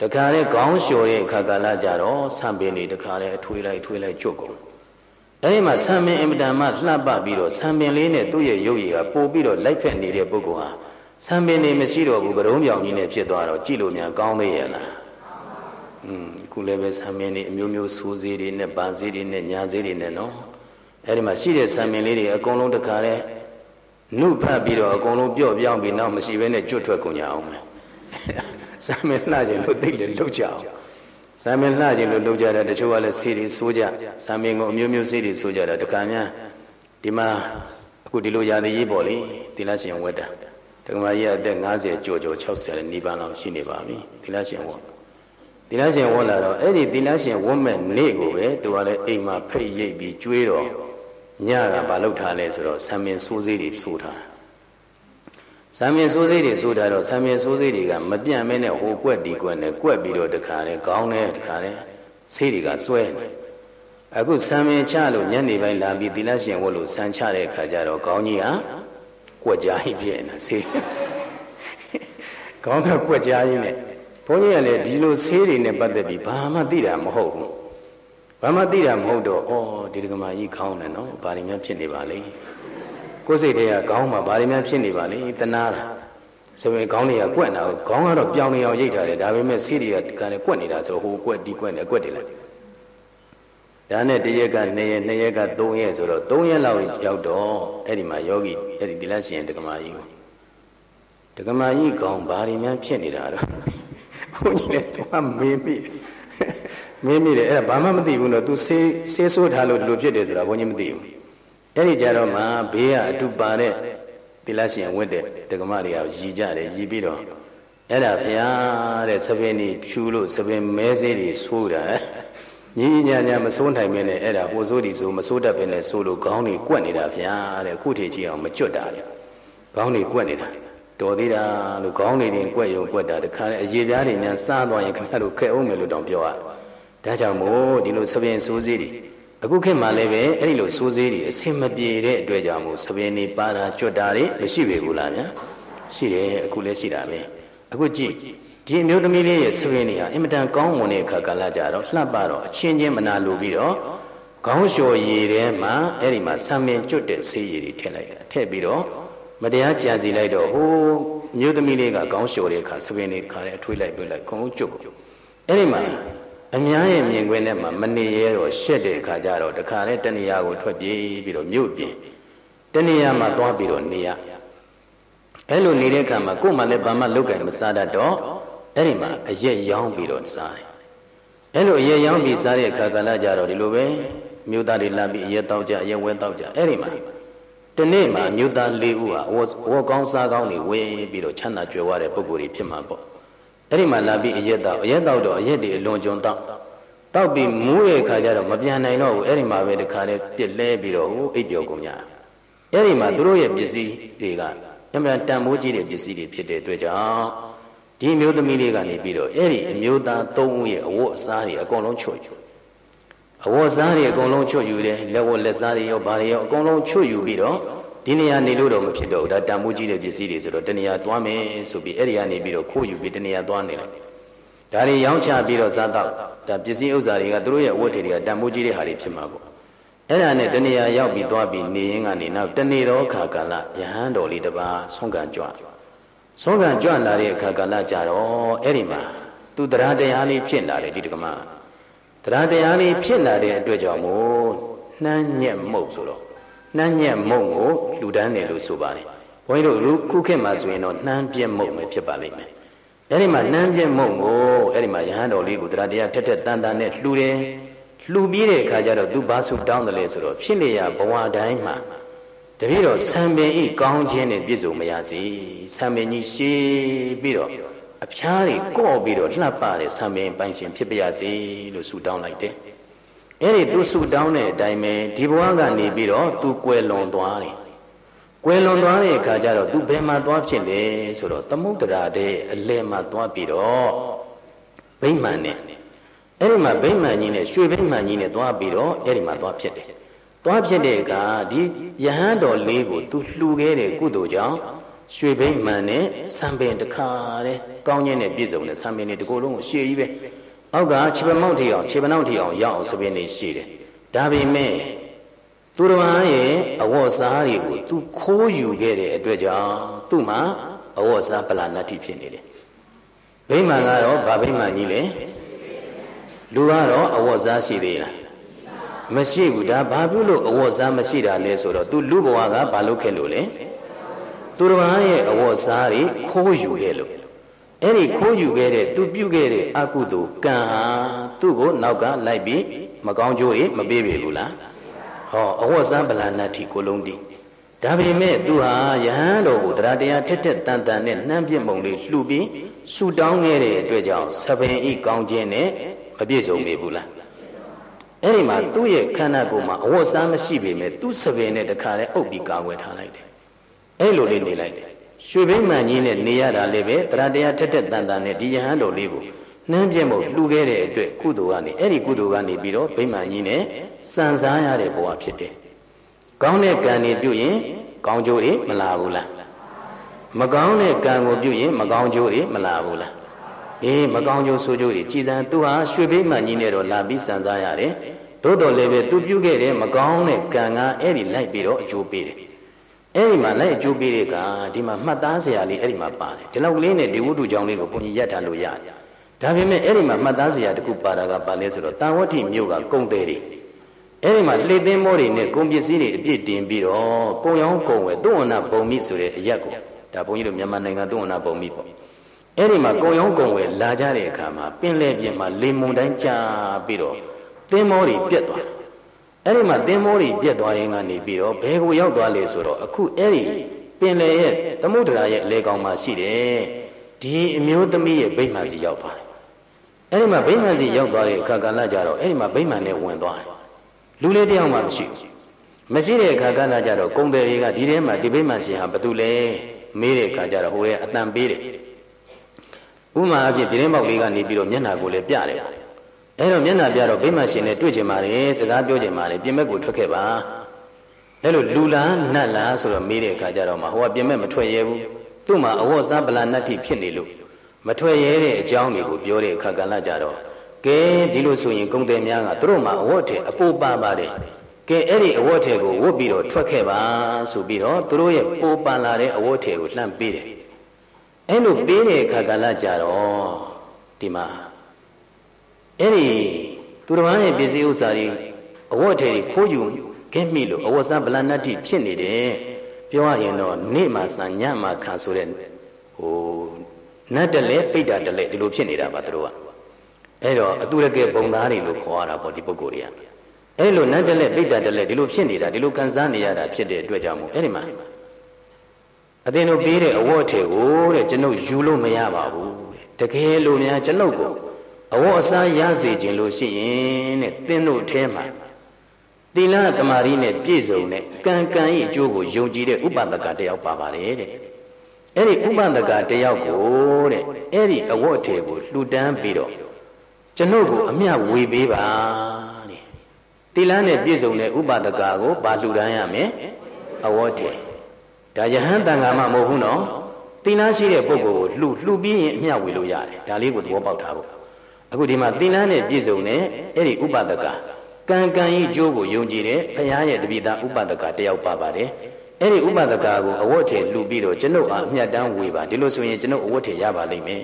တခါလေခေါင်းလျှော်တဲ့အခါကလည်းကြတော့ဆံပင်တွေတခါလေအထွေးလိုက်ထွေးလိုက်ကျွတ်ကုန် အဲဒီမှာဆံပင်အင်မတန်မှလှပပြီးတော့ဆံပင်လေးနဲ့သူ့ရဲ့ရုပ်ရည်ကပို့ပြီးတော့လိုက်ဖက်နေတဲ့ပုဂ္ဂိုလ်ဟာဆံပင်တွေမရှိတော့ဘူးကရုံးပြောင်ကြီးနဲ့ဖြစ်သွားတော့ကြည့်လို့များကောင်းသေးရဲ့လားอืมအခုလည်းပဲဆံပင်တွေအမျိုးမျိုးဆိုးစေးတွေနဲ့ဗာစေးတွေနဲ့ညာစေးတွေနဲ့နော်အဲဒီမှာရှိတဲ့ဆံပင်လေးတွေအကုန်လုံးတခါလဲနှုတ်ဖတ်ပြီးတော့အကုန်လုံးပြော့ပြောင်းပြီးနောက်မရှိဘဲနဲ့ကျွတ်ထွက်ကုန်ကြအောင်မယ်ဆံပင်လှခြင်းလို့သိတယ်လှုပ်ကြအောင် ဆံပင်လှခြင်းလို့လှုပ်ကြတယ်တချို့ကလည်းဆေးတွေစိုးကြဆံပင်ကိုအမျိုးမျိုးဆေးတွေစိုးကြတာတခါများဒီမှာအခုဒီလိုရာသီကြီးပေါ့လေသီလရှင်ဝတ်တာတက္ကမကြီးအသက်50ကျော်ကျော်60နီးပါးလောက်ရှိနေပါပြီသီလရှင်ဝတ်သီလရှင်ဝတ်လာတော့အဲ့ဒီသီလရှင်ဝတ်မဲ့နေ့ကိုပဲသူကလည်းအိမ်မှာဖိတ်ရိပ်ပြီးကျွေးတော့ညကဘာလုပ်ထားလဲဆိုတော့ဆံမင်စိုးစေးတွေစိုးထား ဆံမင်စိုးစေးတွေစိုးထားတော့ဆံမင်စိုးစေးတွေကမပြန့်မဲနဲ့ဟိုကွက်ဒီကွက်နဲ့ကွက်ပြီးတော့တခါလဲခေါင်းနဲ့တခါလဲဆေးတွေကစွဲနေအခုဆံမင်ချလို့ညနေပိုင်းလာပြီးသီလရှင်ဝတ်လို့ဆံချတဲ့အခါကျတော့ခေါင်းကြီးဟာကွက်ကြားဟိဖြစ်နေဆေးခေါင်းကကွက်ကြားရင်းနဲ့ဘုန်းကြီးကလည်းဒီလိုဆေးတွေနဲ့ပတ်သက်ပြီးဘာမှသိတာမဟုတ်ဘူးဘာမှသိတာမဟုတ်တော့ဩဒီဒကမာကြီးခေါင်းနဲ့နော်ဘာတွေများဖြစ်နေပါလဲ ကိုယ်စိတ်တွေကခေါင်းမှာဘာတွေများဖြစ်နေပါလဲတနာတာဆိုရင်ခေါင်းတွေကကွက်နေတာခေါင်းကတော့ပြောင်းနေအောင်ရိတ်ထားတယ်ဒါပေမဲ့ဆေးတွေကကလည်းကွက်နေတာဆိုတော့ဟိုကွက်ဒီကွက်နေကွက်တယ်လားဒါနဲ့တရက်က2ရက်2ရက်က3ရက်ဆိုတော့3ရက်လောက်ရောက်တော့အဲ့ဒီမှာယောဂီအဲ့ဒီသီလရှင်ဒကမာကြီးကိုဒကမာကြီးခေါင်းဘာတွေများဖြစ်နေတာတော့ဘုန်းကြီးလည်းသူကမေးမိတယ်မေးမိတယ်အဲ့ဒါဘာမှမသိဘူးနော် तू ဆေးဆေးဆိုးထားလို့လူဖြစ်တယ်ဆိုတာဘုန်းကြီးမသိဘူး အဲ့ဒီကြတော့မှဘေးကအတူပါတဲ့သီလရှင်ဝတ်တဲ့ဒကမတွေကရည်ကြတယ်ရည်ပြီးတော့အဲ့ဒါဘုရားတဲ့သပင်นี่ဖြူလို့သပင်မဲစေးတွေဆိုးတာညီညာညာမစိုးနိုင်မင်းနဲ့အဲ့ဒါဟိုဆိုးဒီဆိုမစိုးတတ်ပဲနဲ့ဆိုးလို့ခေါင်းတွေကွက်နေတာဗျာတဲ့ခုထည်ကြည့်အောင်မကြွတ်တာတဲ့ခေါင်းတွေကွက်နေတာတော်သေးတာလို့ခေါင်းတွေတင်ကွက်ရုံကွက်တာတခါလေအရေပြားတွေများစားသွားရင်ခင်ဗျားတို့ခက်အောင်မယ်လို့တောင်ပြောရဒါကြောင့်မို့ဒီလိုသပင်စိုးစည်းတွေ အခုခေတ်မှာလည်းပဲအဲ့ဒီလိုစိုးစည်းတွေအစင်မပြေတဲ့အတွက်ကြောင့်မို့သပင်တွေပါတာကြွတ်တာတွေမရှိပေဘူးလားဗျာရှိတယ်အခုလည်းရှိတာပဲအခုကြည့်ဒီအမျိုးသမီးလေးရဲ့သပင်တွေဟာအင်မတန်ကောင်းမွန်တဲ့အခါကာလကြတော့လှပတော့အချင်းချင်းမနာလိုပြီးတော့ခေါင်းလျှော်ရည်ထဲမှာအဲ့ဒီမှာဆံမင်ကျွတ်တဲ့ဆေးရည်တွေထည့်လိုက်တာထည့်ပြီးတော့မတရားကြံစီလိုက်တော့ဟိုမျိုးသမီးလေးကခေါင်းလျှော်တဲ့အခါသပင်တွေခါတဲ့အထွေးလိုက်ပြလိုက်ခုံလုံးကျွတ်အဲ့ဒီမှာ အများရဲ့မြင်ကွင်းထဲမှာမနေရတော့ရှက်တဲ့အခါကျတော့တခါလဲတဏှာကိုထွက်ပြေးပြီးတော့မြို့ပြင်တဏှာမှာသွားပြီးတော့နေရအဲ့လိုနေတဲ့အခါမှာကိုယ်မှလည်းဘာမှလုတ်ကင်မစားတတ်တော့အဲ့ဒီမှာအရက်ရောင်းပြီးတော့စားတယ်အဲ့လိုအရက်ရောင်းပြီးစားတဲ့အခါကလည်းကြတော့ဒီလိုပဲမြို့သားတွေလာပြီးအရက်တောက်ကြအရက်ဝဲတောက်ကြအဲ့ဒီမှာတနေ့မှာမြို့သား၄ဦးဟာဝေါ်ကောင်းစားကောင်းတွေဝေးပြီးတော့ချမ်းသာကြွယ်ဝတဲ့ပုံကိုယ်တွေဖြစ်မှာပေါ့ အဲ့ဒီမှာလာပြီးအရက်တောက်အရက်တောက်တော့အရက်တွေအလွန်ကျွံတောက်တောက်ပြီးမူးတဲ့ခါကျတော့မပြန်နိုင်တော့ဘူးအဲ့ဒီမှာပဲတခါတည်းပြစ်လဲပြီးတော့ဟိုအိပ်ပျော်ကုန်ကြအဲ့ဒီမှာသူတို့ရဲ့ပစ္စည်းတွေကအမှန်တန်ဖိုးကြီးတဲ့ပစ္စည်းတွေဖြစ်တဲ့အတွက်ကြောင့်ဒီမျိုးသမီးလေးကနေပြီးတော့အဲ့ဒီအမျိုးသား၃ဦးရဲ့အဝတ်အစားတွေအကုန်လုံးချွတ်ယူအဝတ်စားတွေအကုန်လုံးချွတ်ယူတယ်လက်ဝတ်လက်စားတွေရောဘာတွေရောအကုန်လုံးချွတ်ယူပြီးတော့ ဒီနေရာနေလို့တော့မဖြစ်တော့ဘူးဒါတန်ဖိုးကြီးတဲ့ပစ္စည်းတွေဆိုတော့တနေရာသွားမယ်ဆိုပြီးအဲ့ဒီကနေပြီးတော့ခိုးယူပြီးတနေရာသွားနေလိုက်ဒါတွေရောင်းချပြီးတော့စားတော့ဒါပစ္စည်းဥစ္စာတွေကသူတို့ရဲ့အဝတ်တွေကတန်ဖိုးကြီးတဲ့ဟာတွေဖြစ်မှာပေါ့အဲ့ဒါနဲ့တနေရာရောက်ပြီးသွားပြီးနေရင်ကနေနောက်တနေတော့ခါကာလယဟန်တော်လေးတစ်ပါးဆုံးကံကြွဆုံးကံကြွလာတဲ့အခါကာလကြတော့အဲ့ဒီမှာသူတရားတရားလေးဖြစ်လာတယ်ဒီတက္ကမတရားတရားလေးဖြစ်လာတဲ့အတွက်ကြောင့်မို့နှမ်းညက်မှုတ်ဆိုတော့ နှမ်းညက်မုံကိုလူတန်းတယ်လို့ဆိုပါတယ်ဘုန်းကြီးတို့ခုခေတ်မှာဆိုရင်တော့နှမ်းပြက်မုံပဲဖြစ်ပါလိမ့်မယ်အဲ့ဒီမှာနှမ်းပြက်မုံကိုအဲ့ဒီမှာယဟန်တော်လေးကိုတရားတရားထက်ထက်တန်တန်နဲ့လှူတယ်လှူပြီးတဲ့အခါကျတော့သူဘာဆုတောင်းတယ်လဲဆိုတော့ဖြစ်နေရဘဝတိုင်းမှာတပည့်တော်ဆံပင်ဤကောင်းခြင်းနဲ့ပြည့်စုံမရစေဆံပင်ကြီးရှည်ပြီးတော့အဖျားတွေကော့ပြီးတော့လှပ်ပတဲ့ဆံပင်ပိုင်ရှင်ဖြစ်ပါရစေလို့ဆုတောင်းလိုက်တယ် အဲ့ဒီသူဆုတောင်းတဲ့အတိုင်းပဲဒီဘဝကနေပြီးတော့သူကွယ်လွန်သွားတယ်ကွယ်လွန်သွားတဲ့အခါကျတော့သူဘယ်မှာသွားဖြစ်လဲဆိုတော့သမုဒ္ဒရာတဲ့အလယ်မှာသွားပြီးတော့ဗိမာန်နဲ့အဲ့ဒီမှာဗိမာန်ကြီးနဲ့ရွှေဗိမာန်ကြီးနဲ့သွားပြီးတော့အဲ့ဒီမှာသွားဖြစ်တယ်သွားဖြစ်တဲ့အခါဒီယဟန်တော်လေးကိုသူလှူခဲ့တဲ့ကုသိုလ်ကြောင့်ရွှေဘိမှန်နဲ့ဆံပင်တစ်ခါတည်းကောင်းခြင်းနဲ့ပြည့်စုံတဲ့ဆံပင်တွေတကိုယ်လုံးကိုရှည်ကြီးပဲ အောက်ကခြေပမောက်ထီအောင်ခြေပနောက်ထီအောင်ရောက်အောင်စပင်းတွေရှိတယ်ဒါပေမဲ့သူတော်ဘာရဲ့အဝတ်စားတွေကိုသူခိုးယူခဲ့တဲ့အတွက်ကြောင့်သူ့မှာအဝတ်စားပလာနတ္တိဖြစ်နေတယ်ဗိမာန်ကတော့ဗာဗိမာန်ကြီးလေလူကတော့အဝတ်စားရှိသေးလားမရှိဘူးဒါဘာဖြစ်လို့အဝတ်စားမရှိတာလဲဆိုတော့ तू လူဘဝကဘာလုပ်ခဲ့လို့လဲသူတော်ဘာရဲ့အဝတ်စားတွေခိုးယူခဲ့လို့ အဲ့ဒီခိုးယူခဲ့တဲ့ तू ပြုတ်ခဲ့တဲ့အကုသိုလ်ကံဟာသူ့ကိုနောက်ကလိုက်ပြီးမကောင်းကျိုးတွေမပေးပေဘူးလားဟောအဝတ်စားဗလာဏတိကိုလုံးတိဒါပေမဲ့သူဟာယဟန်တော်ကိုတရားတရားထက်ထက်တန်တန်နဲ့နှမ်းပြမုံလေးလှူပြီးဆူတောင်းခဲ့တဲ့အတွက်ကြောင့်သပင်ဤကောင်းခြင်းနဲ့မပြည့်စုံနေဘူးလားအဲ့ဒီမှာသူ့ရဲ့ခန္ဓာကိုယ်မှာအဝတ်စားမရှိပေမဲ့သူ့သပင်နဲ့တခါတည်းအုပ်ပြီးကာကွယ်ထားလိုက်တယ်အဲ့လိုလေးနေလိုက်တယ် ရွှေဘိမှန်ကြီးနဲ့နေရတာလည်းပဲတရားတရားထက်ထက်တန်တန်နဲ့ဒီယဟန်တော်လေးကိုနှမ်းပြမို့လှူခဲ့တဲ့အတွက်ကုသိုလ်ကနေအဲ့ဒီကုသိုလ်ကနေပြီးတော့ဗိမာန်ကြီးနဲ့စံစားရတဲ့ဘဝဖြစ်တယ်။ကောင်းတဲ့ကံတွေပြုရင်ကောင်းကျိုးတွေမလာဘူးလား။မကောင်းတဲ့ကံကိုပြုရင်မကောင်းကျိုးတွေမလာဘူးလား။အေးမကောင်းကျိုးဆိုးကျိုးတွေကြည်စံသူဟာရွှေဘိမှန်ကြီးနဲ့တော့လာပြီးစံစားရတယ်။သို့တော်လည်းပဲသူပြုခဲ့တဲ့မကောင်းတဲ့ကံကအဲ့ဒီလိုက်ပြီးတော့အကျိုးပေးတယ်။ အဲ့ဒီမှာလိုက်အကျိုးပေးတဲ့ကဒီမှာမှတ်သားစရာလေးအဲ့ဒီမှာပါတယ်။ဒီလောက်ကလေးနဲ့ဒီဝတ္ထုကြောင့်လေးကိုဘုန်းကြီးရက်ထားလို့ရတယ်ဒါပေမဲ့အဲ့ဒီမှာမှတ်သားစရာတခုပါတာကပါလဲဆိုတော့တာဝတိမြို့ကကုံသေးတွေအဲ့ဒီမှာလှေသိမ်းမောတွေနဲ့ကုန်ပစ္စည်းတွေအပြည့်တင်ပြီးတော့ကုံရောင်းကုံဝယ်သုဝနာပုံမိဆိုတဲ့အရက်ကိုဒါဘုန်းကြီးတို့မြန်မာနိုင်ငံသုဝနာပုံမိပေါ့အဲ့ဒီမှာကုံရောင်းကုံဝယ်လာကြတဲ့အခါမှာပင်လယ်ပြင်မှာလေမုန်တိုင်းကြာပြီးတော့သင်းမောတွေပြက်သွား အဲ့ဒီမှာသင်းမောတွေပြက်သွားရင်ကနေပြီးတော့ဘယ်ကိုရောက်သွားလဲဆိုတော့အခုအဲ့ဒီပင်လယ်ရဲ့သမုဒ္ဒရာရဲ့အလေကောင်မှာရှိတယ်ဒီအမျိုးသမီးရဲ့ဗိမာန်စီရောက်သွားတယ်အဲ့ဒီမှာဗိမာန်စီရောက်သွားတဲ့အခါကလည်းကြတော့အဲ့ဒီမှာဗိမာန်နဲ့ဝင်သွားတယ်လူလေးတယောက်မှမရှိဘူးမရှိတဲ့အခါကလည်းကြတော့ကုံတယ်တွေကဒီထဲမှာဒီဗိမာန်ရှင်ဟာဘာတူလဲမေးတဲ့အခါကျတော့ဟိုရဲ့အတန်ပေးတယ်ဥမာအဖြစ်ပြင်းပေါက်လေးကနေပြီးတော့မျက်နှာကိုလည်းပြတယ် အဲ့တော့မျက်နှာပြတော့ဗိမာန်ရှင်နဲ့တွေ့ချင်ပါတယ်စကားပြောချင်ပါတယ်ပြင်မဲ့ကိုထွက်ခဲ့ပါအဲ့လိုလူလားနတ်လားဆိုတော့မေးတဲ့အခါကျတော့မှဟိုကပြင်မဲ့မထွက်ရဲဘူးသူ့မှာအဝတ်စားဗလာနတ်တိဖြစ်နေလို့မထွက်ရဲတဲ့အကြောင်းတွေကိုပြောတဲ့အခါကလည်းကြတော့ကဲဒီလိုဆိုရင်ကုံတယ်များကသူတို့မှာအဝတ်ထဲအပိုးပါပါတယ်ကဲအဲ့ဒီအဝတ်ထဲကိုဝတ်ပြီးတော့ထွက်ခဲ့ပါဆိုပြီးတော့သူတို့ရဲ့ပိုးပန်လာတဲ့အဝတ်ထဲကိုလှမ်းပေးတယ်အဲ့လိုပေးတဲ့အခါကလည်းကြတော့ဒီမှာ အဲ့ဒီသူတော်ဘာရဲ့ပစ္စည်းဥစ္စာတွေအဝတ်ထဲတွေခိုးယူခဲ့မိလို့အဝတ်စားဗလဏတိဖြစ်နေတယ်ပြောရရင်တော့နေ့မှဆန်ညမှခံဆိုတဲ့ဟိုနတ်တလဲပိဋ္ဌာတလဲဒီလိုဖြစ်နေတာပါသူတို့ကအဲ့တော့အတူရကဲဘုံသားတွေလို့ခေါ်ရတာပေါ့ဒီပုဂ္ဂိုလ်တွေကအဲ့လိုနတ်တလဲပိဋ္ဌာတလဲဒီလိုဖြစ်နေတာဒီလိုခံစားနေရတာဖြစ်တဲ့အတွက်ကြောင့်မို့အဲ့ဒီမှာအသင်တို့ပေးတဲ့အဝတ်ထေကိုတဲ့ကျွန်ုပ်ယူလို့မရပါဘူးတဲ့တကယ်လို့များကျွန်ုပ်ကို အဝတ်အစားရစေခြင်းလို့ရှိရင်တဲ့သင်တို့ထဲမှာသီလသမာဓိနဲ့ပြည့်စုံတဲ့ကံကံဤအကျိုးကိုယုံကြည်တဲ့ဥပဒကတယောက်ပါပါတယ်တဲ့အဲ့ဒီဥပဒကတယောက်ကိုတဲ့အဲ့ဒီအဝတ်ထေကိုလှူဒန်းပြီးတော့ကျွန်ုပ်ကိုအမျှဝေပေးပါတဲ့တိလန်းနဲ့ပြည့်စုံတဲ့ဥပဒကာကိုဘာလှူဒန်းရမလဲအဝတ်ထေဒါယဟန်တန်ခါမှမဟုတ်ဘူးနော်တိလန်းရှိတဲ့ပုဂ္ဂိုလ်ကိုလှူလှူပြီးရင်အမျှဝေလို့ရတယ်ဒါလေးကိုသဘောပေါက်ထားဖို့ အခုဒီမှာတိလန်းနဲ့ပြည့်စုံတဲ့အဲ့ဒီဥပဒကာကံကံဤကျိုးကိုယုံကြည်တဲ့ဘုရားရဲ့တပိသားဥပဒကာတယောက်ပါပါတယ်အဲ့ဒီဥပဒကာကိုအဝတ်ထဲလှူပြီးတော့ကျွန်ုပ်အားအမြတ်တမ်းဝေပါဒီလိုဆိုရင်ကျွန်ုပ်အဝတ်ထဲရပါလိမ့်မယ်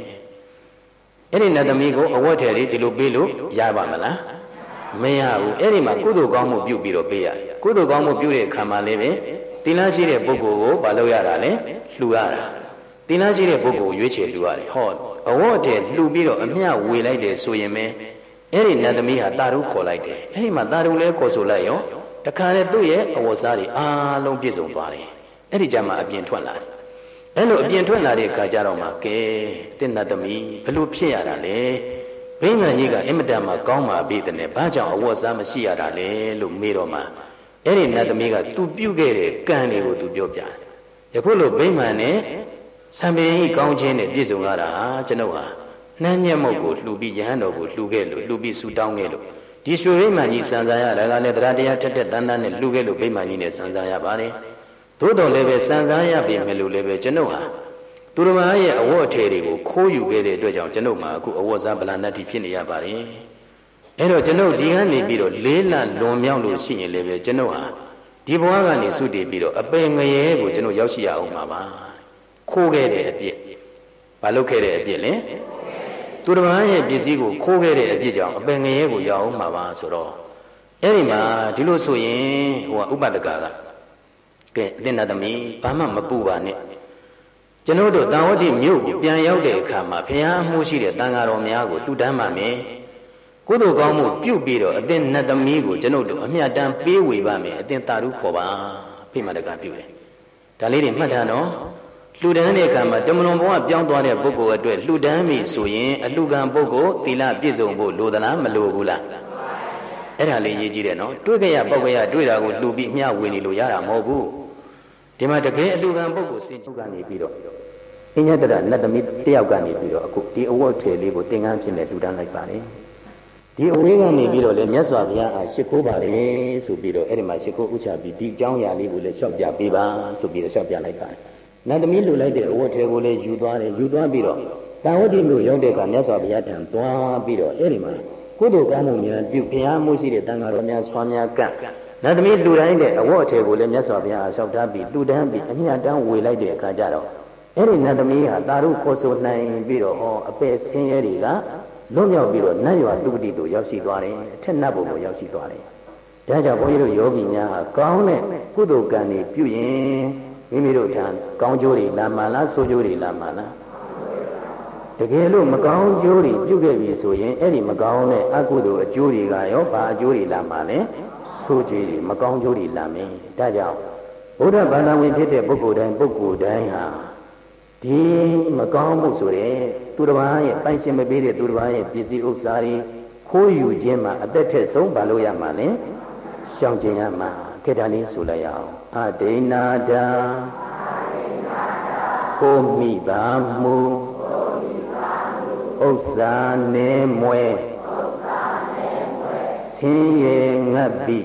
အဲ့ဒီနတ်သမီးကိုအဝတ်ထဲလေးဒီလိုပေးလို့ရပါမလားမရဘူးအဲ့ဒီမှာကုသိုလ်ကောင်းမှုပြုပြီးတော့ပေးရတယ်ကုသိုလ်ကောင်းမှုပြုတဲ့အခါမှာလည်းပဲသီလရှိတဲ့ပုဂ္ဂိုလ်ကိုမလုပ်ရတာလေလှူရတာသီလရှိတဲ့ပုဂ္ဂိုလ်ရွေးချယ်လှူရတယ်ဟော အဝတ်ထဲလှူပြီးတော့အမျှဝေလိုက်တယ်ဆိုရင်ပဲအဲ့ဒီနတ်သမီးဟာတာရုခေါ်လိုက်တယ်အဲ့ဒီမှာတာရုလည်းခေါ်ဆိုလိုက်ရောတခါလေသူ့ရဲ့အဝတ်စားတွေအားလုံးပြည့်စုံသွားတယ်အဲ့ဒီကြမှာအပြင်ထွက်လာတယ်အဲ့လိုအပြင်ထွက်လာတဲ့အခါကျတော့မှကဲတင့်နတ်သမီးဘလို့ဖြစ်ရတာလဲဘိမှန်ကြီးကအင်မတန်မှကောင်းပါပြီတဲ့ဘာကြောင့်အဝတ်စားမရှိရတာလဲလို့မေးတော့မှအဲ့ဒီနတ်သမီးကသူပြုတ်ခဲ့တဲ့ကံတွေကိုသူပြောပြတယ်ယခုလိုဗိမှန်နဲ့ ဆံပင်ကြီးကောင်းခြင်းနဲ့ပြည့်စုံလာတာကျွန်ုပ်ဟာနှမ်းညက်မုတ်ကိုလှူပြီးယဟန်တော်ကိုလှူခဲ့လို့လှူပြီးဆူတောင်းခဲ့လို့ဒီရွှေဘိမှန်ကြီးစံစားရတာကလည်းတရားတရားထက်ထက်တန်းတန်းနဲ့လှူခဲ့လို့ဘိမှန်ကြီးနဲ့စံစားရပါတယ်သို့တော်လည်းပဲစံစားရပြီမယ်လို့လည်းပဲကျွန်ုပ်ဟာသူတော်ဘာရဲ့အဝတ်အထည်တွေကိုခိုးယူခဲ့တဲ့အတွက်ကြောင့်ကျွန်ုပ်မှာအခုအဝတ်စားဗလာဏတ်တိဖြစ်နေရပါတယ်အဲ့တော့ကျွန်ုပ်ဒီကနေပြီးတော့လေးလလွန်မြောက်လို့ရှိရင်လည်းပဲကျွန်ုပ်ဟာဒီဘဝကနေသုတည်ပြီးတော့အပင်ငရဲကိုကျွန်ုပ်ရောက်ရှိရအောင်ပါပါ ခိုးခဲ့တဲ့အပြစ်ဘာလုပ်ခဲ့တဲ့အပြစ်လဲသူတစ်ပါးရဲ့ပစ္စည်းကိုခိုးခဲ့တဲ့အပြစ်ကြောင့်အပင်ငရဲကိုရောက်အောင်မှာပါဆိုတော့အဲ့ဒီမှာဒီလိုဆိုရင်ဟိုကဥပဒကကကဲအတင်နာသမီးဘာမှမပူပါနဲ့ကျွန်တော်တို့တာဝတိမြို့ကိုပြန်ရောက်တဲ့အခါမှာဘုရားမှုရှိတဲ့တန်ဃာတော်များကိုလှူဒန်းပါမယ်ကုသိုလ်ကောင်းမှုပြုပြီးတော့အတင်နတ်သမီးကိုကျွန်တော်တို့အမြတ်တမ်းပေးဝေပါမယ်အတင်တာရုခေါ်ပါဖိမတကပြုတယ်ဒါလေးတွေမှတ်ထားနော် လှူဒန်းတဲ့အခါမှာတမလွန်ဘဝပြောင်းသွားတဲ့ပုဂ္ဂိုလ်အတွက်လှူဒန်းပြီဆိုရင်အလှူခံပုဂ္ဂိုလ်သီလပြည့်စုံဖို့လိုသလားမလိုဘူးလားအဲ့ဒါလေးရေးကြည့်တယ်နော်တွေ့ကြရပောက်ကြရတွေ့တာကိုလှူပြီးမျှဝေနေလို့ရတာမဟုတ်ဘူးဒီမှာတကယ်အလှူခံပုဂ္ဂိုလ်စင်ချုပ်ကနေပြီးတော့အညတရနတ်သမီးတယောက်ကနေပြီးတော့အခုဒီအဝတ်ထည်လေးကိုသင်္ကန်းဖြစ်နေလှူဒန်းလိုက်ပါတယ်ဒီအဝေးကနေပြီးတော့လေမြတ်စွာဘုရားအားရှ िख ိုးပါတယ်ဆိုပြီးတော့အဲ့ဒီမှာရှ िख ိုးဥချပြီးဒီအကြောင်းအရာလေးကိုလည်းရှော့ပြပေးပါဆိုပြီးတော့ရှော့ပြလိုက်ပါတယ် နတ်သမီးလူလိုက်တဲ့အဝတ်ထဲကိုလည်းယူသွားတယ်ယူသွားပြီးတော့တာဝတိမြို့ရောက်တဲ့အခါမြတ်စွာဘုရားထံသွားပြီးတော့အဲ့ဒီမှာကုသိုလ်ကောင်းမှုများပြုဘုရားမှုရှိတဲ့တန်ဃာတော်များဆွမ်းများကန့်နတ်သမီးလူတိုင်းတဲ့အဝတ်အထည်ကိုလည်းမြတ်စွာဘုရားအလျှောက်ထားပြီးလူတန်းပြီးအမြတ်တမ်းဝေလိုက်တဲ့အခါကျတော့အဲ့ဒီနတ်သမီးဟာတာရုခေါ်ဆိုနိုင်ပြီးတော့ဟောအပေဆင်းရဲတွေကလွတ်မြောက်ပြီးတော့နတ်ရွာသူပတိတို့ရောက်ရှိသွားတယ်အထက်နတ်ဘုံကိုရောက်ရှိသွားတယ်ဒါကြောင့်ဘုန်းကြီးတို့ယောဂီများဟာကောင်းတဲ့ကုသိုလ်ကံတွေပြုရင် မိမိတို့ထံကောင်းကျိုးတွေလာမှလားဆိုးကျိုးတွေလာမှလားတကယ်လို့မကောင်းကျိုးတွေပြုခဲ့ပြီဆိုရင်အဲ့ဒီမကောင်းတဲ့အကုသိုလ်အကျိုးတွေကရောဘာအကျိုးတွေလာမှလဲဆိုးကျိုးတွေမကောင်းကျိုးတွေလာမယ်ဒါကြောင့်ဘုရားဘာသာဝင်ဖြစ်တဲ့ပုဂ္ဂိုလ်တိုင်းပုဂ္ဂိုလ်တိုင်းဟာဒီမကောင်းမှုဆိုတဲ့သူတစ်ပါးရဲ့ပိုင်ရှင်မပေးတဲ့သူတစ်ပါးရဲ့ပစ္စည်းဥစ္စာတွေခိုးယူခြင်းမှာအသက်ထက်ဆုံးဘာလို့ရမှာလဲရှောင်ကျင်ရမှာခေတ္တလေးဆိုလိုက်အောင် အဒိနာဒာကိုမိပါမှုဥစ္စာနေမွဲဆင်းရဲငတ်ပြီ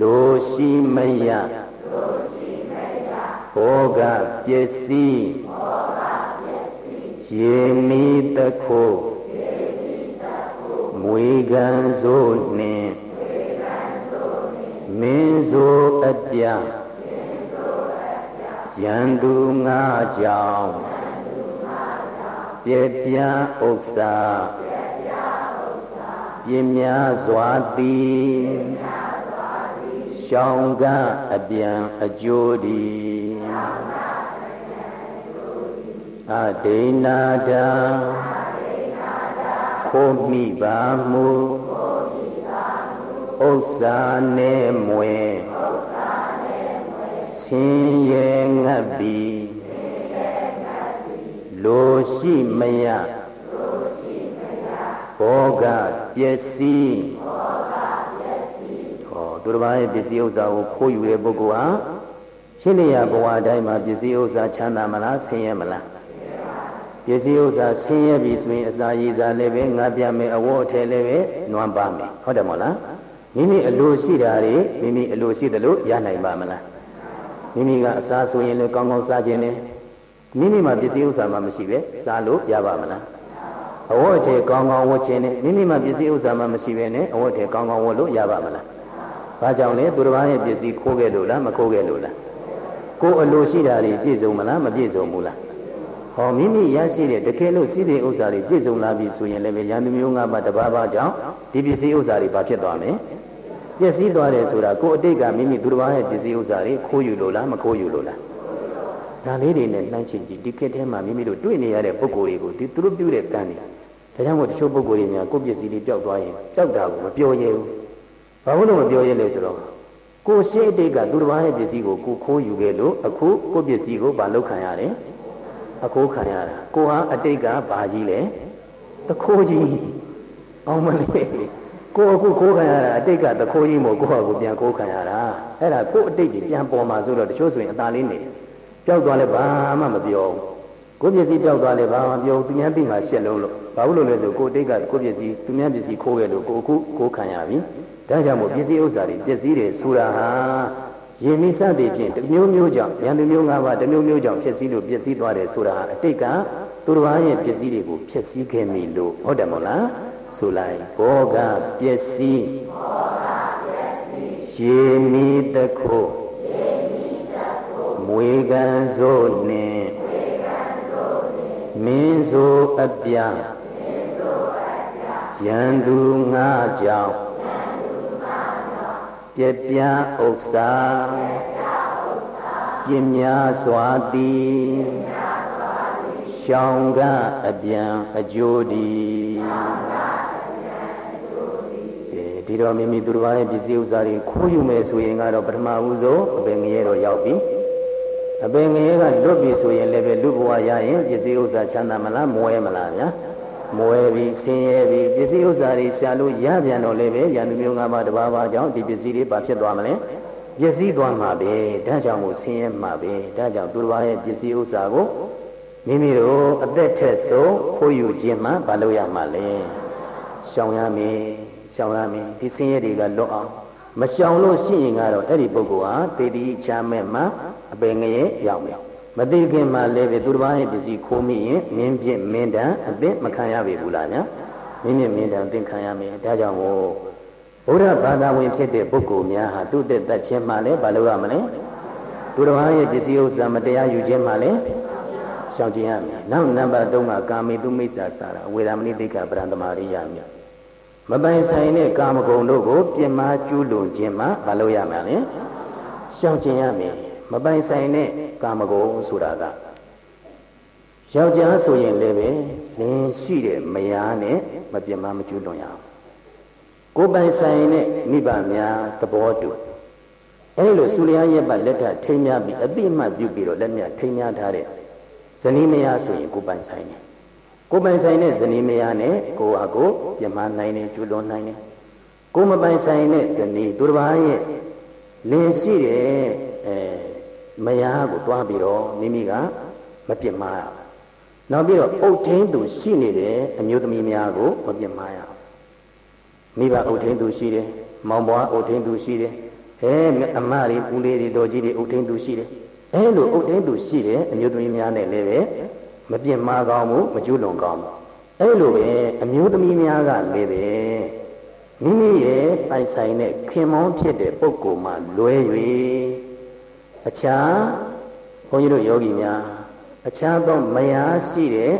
လိုရှိမယဘောကပစ္စည်းရေမီတခုမွေကံစိုးနှင့် မင်းစိုးအပြရန်သူငါကြောင့်ပြပြဥစ္စာပြင်းများစွာသည်ရှောင်းကအပြန်အကျိုးသည်အဒိနာဒာခိုးမိပါမူ ဥစ္စာနဲ့မွေဆင်းရဲငတ်ပြီလိုရှိမယဘောကပစ္စည်းဟောသူတစ်ပါးရဲ့ပစ္စည်းဥစ္စာကိုခိုးယူတဲ့ပုဂ္ဂိုလ်ဟာရှင်းလျာဘဝတိုင်းမှာပစ္စည်းဥစ္စာချမ်းသာမလားဆင်းရဲမလားပစ္စည်းဥစ္စာဆင်းရဲပြီဆိုရင်အစာရည်စာလည်းပဲငါပြမယ်အဝတ်အထည်လည်းပဲနွမ်းပါမယ်ဟုတ်တယ်မဟုတ်လား မိမိအလိုရှိတာတွေမိမိအလိုရှိတယ်လို့ရနိုင်ပါမလားမိမိကအစာဆိုရင်လည်းကောင်းကောင်းစားခြင်းနဲ့မိမိမှာပစ္စည်းဥစ္စာမှမရှိပဲစားလို့ရပါမလားအဝတ်အထည်ကောင်းကောင်းဝတ်ခြင်းနဲ့မိမိမှာပစ္စည်းဥစ္စာမှမရှိပဲနဲ့အဝတ်အထည်ကောင်းကောင်းဝတ်လို့ရပါမလားဘာကြောင့်လဲသူတစ်ပါးရဲ့ပစ္စည်းခိုးခဲ့လို့လားမခိုးခဲ့လို့လားကိုယ်အလိုရှိတာတွေပြည့်စုံမလားမပြည့်စုံဘူးလား ဟောမိမိရရှိတဲ့တကယ်လို့စီးတဲ့ဥစ္စာတွေပြည့်စုံလာပြီဆိုရင်လည်းရန်သူမျိုးငါးပါးတပါးပါးကြောင့်ဒီပစ္စည်းဥစ္စာတွေဘာဖြစ်သွားမလဲပျက်စီးသွားတယ်ဆိုတာကိုယ်အတိတ်ကမိမိသူတစ်ပါးရဲ့ပစ္စည်းဥစ္စာတွေခိုးယူလို့လားမခိုးယူလို့လားဒါလေးတွေနဲ့နှိုင်းချင်းကြည့်ဒီခေတ်ထဲမှာမိမိတို့တွေ့နေရတဲ့ပုံကိုယ်တွေကိုဒီသူတို့ပြုတဲ့ကံတွေဒါကြောင့်မို့တချို့ပုံကိုယ်တွေများကိုယ်ပစ္စည်းတွေပျောက်သွားရင်ပျောက်တာကိုမပြောရဲဘူးဘာလို့မပြောရဲလဲဆိုတော့ကိုရှေ့အတိတ်ကသူတစ်ပါးရဲ့ပစ္စည်းကိုကိုခိုးယူခဲ့လို့အခုကိုပစ္စည်းကိုဘာလောက်ခံရတယ် အခိုးခံရတာကိုဟာအတိတ်ကဘာကြီးလဲသခိုးကြီးအောင်မလေးကိုအခုခိုးခံရတာအတိတ်ကသခိုးကြီးမို့ကိုဟာကိုပြန်ခိုးခံရတာအဲ့ဒါကိုအတိတ်ကြီးပြန်ပေါ်มาဆိုတော့တချို့ဆိုရင်အသာလေးနေပျောက်သွားလဲဘာမှမပြောကိုပစ္စည်းပျောက်သွားလဲဘာမှမပြောသူများသိမှရှက်လုံးလို့ဘာလို့လဲဆိုကိုအတိတ်ကကိုပစ္စည်းသူများပစ္စည်းခိုးခဲ့လို့ကိုအခုကိုခံရပြီဒါကြောင့်မို့ပစ္စည်းဥစ္စာတွေပစ္စည်းတွေဆိုတာဟာ ယင်မိစတဲ့ဖြင့်တမျိုးမျိုးကြောင့်ဉာဏ်တစ်မျိုးငါးပါးတမျိုးမျိုးကြောင့်ဖြစ်စည်းလို့ပျက်စီးသွားတယ်ဆိုတာဟာအတိတ်ကသူတစ်ပါးရဲ့ပစ္စည်းတွေကိုဖြစ်စည်းခဲ့မိလို့ဟုတ်တယ်မို့လားဆိုလိုက်ဘောကပျက်စီးဘောကပျက်စီးရေမီတခုရေမီတခုမွေကံစိုးနှင့်မွေကံစိုးနှင့်မင်းစိုးအပြမင်းစိုးအပြရန်သူငါကြောင့် ပြပြဥစ္စာပြင်းများစွာသည်ရှောင်ကအပြန်အကျိုးသည်ဒီတော့မိမိသူတစ်ပါးရဲ့ပစ္စည်းဥစ္စာတွေခိုးယူမယ်ဆိုရင်ကတော့ပထမဦးဆုံးအပင်ငရဲတော့ရောက်ပြီအပင်ငရဲကလွတ်ပြီဆိုရင်လည်းပဲလူဘဝရရင်ပစ္စည်းဥစ္စာချမ်းသာမလားမဝဲမလားဗျာ မဝဲပြီဆင်းရဲပြီပစ္စည်းဥစ္စာတွေရှာလို့ရပြန်တော့လည်းပဲရန်သူမျိုးငါးပါးတပါးပါကြောင့်ဒီပစ္စည်းတွေဘာဖြစ်သွားမလဲပစ္စည်းသွားမှာပဲဒါကြောင့်မို့ဆင်းရဲမှာပဲဒါကြောင့်သူတစ်ပါးရဲ့ပစ္စည်းဥစ္စာကိုမိမိတို့အသက်ထက်ဆုံးခိုးယူခြင်းမှမလုပ်ရမှာလဲရှောင်ရမယ်ရှောင်ရမယ်ဒီဆင်းရဲတွေကလွတ်အောင်မရှောင်လို့ရှိရင်ကတော့အဲ့ဒီပုဂ္ဂိုလ်ဟာတေတီချမ်းမဲ့မှာအပင်ငရဲရောက်မယ် မသိခင်မှာလည်းပဲသူတစ်ပါးရဲ့ပစ္စည်းခိုးမိရင်မင်းပြစ်မင်းတန်အသိမခံရပြီဘူးလားညာမင်းပြစ်မင်းတန်သင်ခံရမယ်ဒါကြောင့်မို့ဘုရားဘာသာဝင်ဖြစ်တဲ့ပုဂ္ဂိုလ်များဟာသူ့တဲ့တတ်ခြင်းမှလည်းဘာလို့ရမလဲသူတစ်ပါးရဲ့ပစ္စည်းဥစ္စာမတရားယူခြင်းမှလည်းရှောင်ကျင်ရမယ်နောက်နံပါတ်3ကကာမေတုမိစ္ဆာစာရဝေဒမဏိတိကပရံတမာရိယမြတ်မပိုင်ဆိုင်တဲ့ကာမဂုဏ်တို့ကိုပြင်းမာကျူးလွန်ခြင်းမှဘာလို့ရမှာလဲရှောင်ကျင်ရမယ်မပိုင်ဆိုင်တဲ့ ကာမဂုဏ်ဆိုတာကယောက်ျားဆိုရင်လည်းပဲလင်းရှိတဲ့မယားနဲ့မပြင်းမာမကျူးလွန်ရအောင်ကိုယ်ပိုင်ဆိုင်တဲ့မိဘများသဘောတူအဲဒီလိုသုလျာရဲ့ပတ်လက်ထထိမ်းများပြီးအတိအမှတ်ပြုပြီးတော့လက်မြထိမ်းများထားတဲ့ဇနီးမယားဆိုရင်ကိုယ်ပိုင်ဆိုင်တယ်ကိုယ်ပိုင်ဆိုင်တဲ့ဇနီးမယားနဲ့ကိုယ်ဟာကိုပြမနိုင်တယ်ကျွလွန်နိုင်တယ်ကိုယ်မပိုင်ဆိုင်တဲ့ဇနီးသူတစ်ပါးရဲ့လင်ရှိတဲ့အဲ မယားကိုတွားပြီးတော့မိမိကမပြစ်မှားရနောက်ပြီးတော့အုတ်ထင်းသူရှိနေတဲ့အမျိုးသမီးများကိုမပြစ်မှားရမိဘအုတ်ထင်းသူရှိတယ်မောင်ဘွားအုတ်ထင်းသူရှိတယ်ဟဲအမတွေပူလေးတွေတော်ကြီးတွေအုတ်ထင်းသူရှိတယ်အဲလိုအုတ်ထင်းသူရှိတဲ့အမျိုးသမီးများနဲ့လည်းပဲမပြစ်မှားကောင်းမှုမကျူးလွန်ကောင်းမှုအဲလိုပဲအမျိုးသမီးများကလည်းပဲမိမိရဲ့ပိုင်ဆိုင်တဲ့ခင်မောင်းဖြစ်တဲ့ပုဂ္ဂိုလ်မှလွဲ၍ အခြားဘုန်းကြီးတို့ယောဂီများအခြားသောမယားရှိတဲ့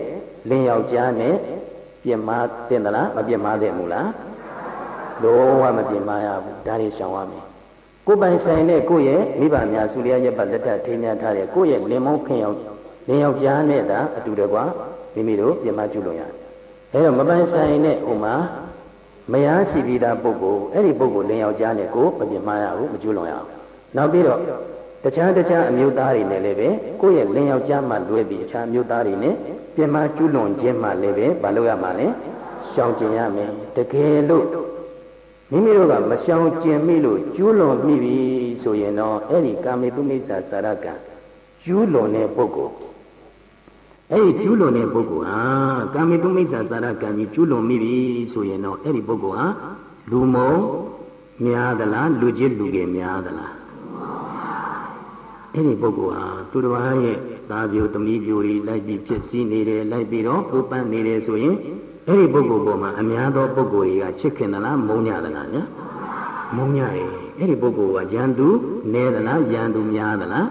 လင်းယောက်ျားနဲ့ပြစ်မှားတင်သလားမပြစ်မှားတဲ့မူလားလုံးဝမပြစ်မှားရဘူးဒါတွေရှောင်ရမယ်ကိုယ်ပိုင်ဆိုင်တဲ့ကိုယ့်ရဲ့မိဘများစုလျာရက်ပတ်လက်ထထိမ်းများထားတဲ့ကိုယ့်ရဲ့လင်မုန်းခင်ယောက်လင်ယောက်ျားနဲ့သာအတူတကွမိမိတို့ပြမကျุလို့ရတယ်အဲတော့မပိုင်ဆိုင်တဲ့ဥမာမယားစီပြီးသားပုဂ္ဂိုလ်အဲ့ဒီပုဂ္ဂိုလ်လင်ယောက်ျားနဲ့ကိုမပြမရဘူးမကျุလို့ရအောင်နောက်ပြီးတော့ တခြားတခြားအမျိုးသားတွေနဲ့လည်းပဲကိုယ့်ရဲ့လင်ယောက်ျားမှလွဲပြီးအခြားအမျိုးသားတွေနဲ့ပြမကျุလွန်ခြင်းမှလည်းပဲမလုပ်ရမှာလဲရှောင်ကျင်ရမယ်တကယ်လို့မိမိတို့ကမရှောင်ကျင်မိလို့ကျူးလွန်မိပြီဆိုရင်တော့အဲ့ဒီကာမေတုမိစ္ဆာစာရကံကျူးလွန်တဲ့ပုဂ္ဂိုလ်အဲ့ဒီကျူးလွန်တဲ့ပုဂ္ဂိုလ်ဟာကာမေတုမိစ္ဆာစာရကံကြီးကျူးလွန်မိပြီဆိုရင်တော့အဲ့ဒီပုဂ္ဂိုလ်ဟာလူမုံများသလားလူကြီးလူငယ်များသလား အဲ့ဒီပုဂ္ဂိုလ်ဟာသူတစ်ပါးရဲ့သားပြိုသမီးပြိုတွေလိုက်ပြီးဖြစ်စည်းနေတယ်လိုက်ပြီးတော့ပူပန်းနေတယ်ဆိုရင်အဲ့ဒီပုဂ္ဂိုလ်ပေါ်မှာအများသောပုဂ္ဂိုလ်တွေကချစ်ခင်သလားမုန်းကြသလားညာမုန်းကြတယ်အဲ့ဒီပုဂ္ဂိုလ်ကယန္တုနဲသလားယန္တုများသလား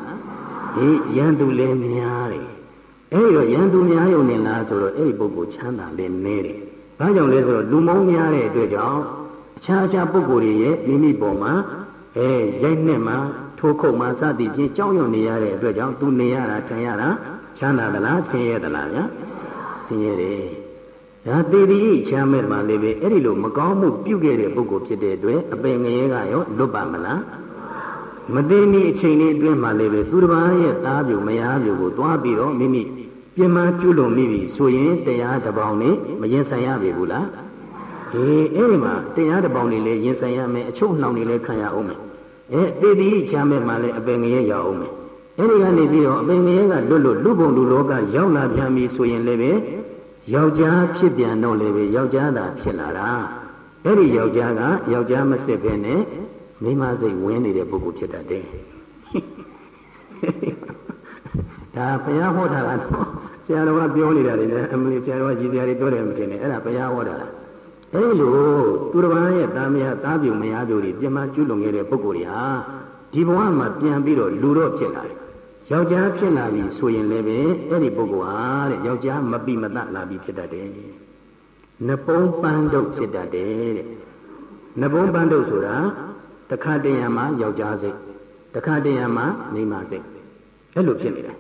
ဟေးယန္တုလည်းများတယ်အဲ့ဒီတော့ယန္တုများယုံနေလားဆိုတော့အဲ့ဒီပုဂ္ဂိုလ်ချမ်းသာလည်းနဲတယ်ဘာကြောင့်လဲဆိုတော့လူမုန်းများတဲ့အတွက်ကြောင့်အခြားအခြားပုဂ္ဂိုလ်တွေရဲ့မိမိပေါ်မှာအဲရိုက်နဲ့မှာ ထိုးခုတ်မှာစသည်ဖြင့်ကြောက်ရွံ့နေရတဲ့အတွက်ကြောင့်သူနေရတာထိုင်ရတာချမ်းသာသလားဆင်းရဲသလားဗျာဆင်းရဲတယ်ဒါသေတိချမ်းမဲ့မှာလည်းပဲအဲ့ဒီလိုမကောင်းမှုပြုခဲ့တဲ့ပုဂ္ဂိုလ်ဖြစ်တဲ့အတွက်အပင်ငရဲကရောလွတ်ပါမလားမသိနည်းအချိန်လေးအတွင်းမှာလည်းပဲသူတစ်ပါးရဲ့သားပြူမယားပြူကိုသွားပြီးတော့မိမိပြင်မကျွလွန်မိပြီဆိုရင်တရားတစ်ပေါင်းနဲ့မရင်ဆိုင်ရပြီဘူးလားအေးအဲ့ဒီမှာတရားတစ်ပေါင်းနဲ့လည်းရင်ဆိုင်ရမယ်အချုပ်နှောင်တွေလည်းခံရအောင်မယ် အဲသေတိချမ်းမဲ့မှာလည်းအပင်ငရဲရောက်အောင်မယ်အဲ့ဒီကနေပြီးတော့အပင်ငရဲကလွတ်လွတ်လူပုံလူလောကရောက်လာပြန်ပြီဆိုရင်လည်းပဲယောက်ျားဖြစ်ပြန်တော့လည်းပဲယောက်ျားသာဖြစ်လာတာအဲ့ဒီယောက်ျားကယောက်ျားမစစ်ဘဲနဲ့မိမစိတ်ဝင်နေတဲ့ပုဂ္ဂိုလ်ဖြစ်တတ်တယ်ဒါဘုရားဟောတာလားဆရာတော်ကပြောနေတာလေအမလီဆရာတော်ကကြီးစရာတွေပြောတယ်မထင်နဲ့အဲ့ဒါဘုရားဟောတာလား အဲ့လိုသူတစ်ပါးရဲ့သားမယားသားပြုံမယားပြုံတွေပြမကျွလွန်ခဲ့တဲ့ပုဂ္ဂိုလ်တွေဟာဒီဘဝမှာပြန်ပြီးတော့လူတော့ဖြစ်လာတယ်ယောက်ျားဖြစ်လာပြီဆိုရင်လည်းပဲအဲ့ဒီပုဂ္ဂိုလ်ဟာတဲ့ယောက်ျားမပိမတလာပြီဖြစ်တတ်တယ်။နပုံးပန်းတုပ်ဖြစ်တတ်တယ်တဲ့။နပုံးပန်းတုပ်ဆိုတာတခါတရံမှာယောက်ျားစိတ်တခါတရံမှာမိန်းမစိတ်အဲ့လိုဖြစ်နေတယ်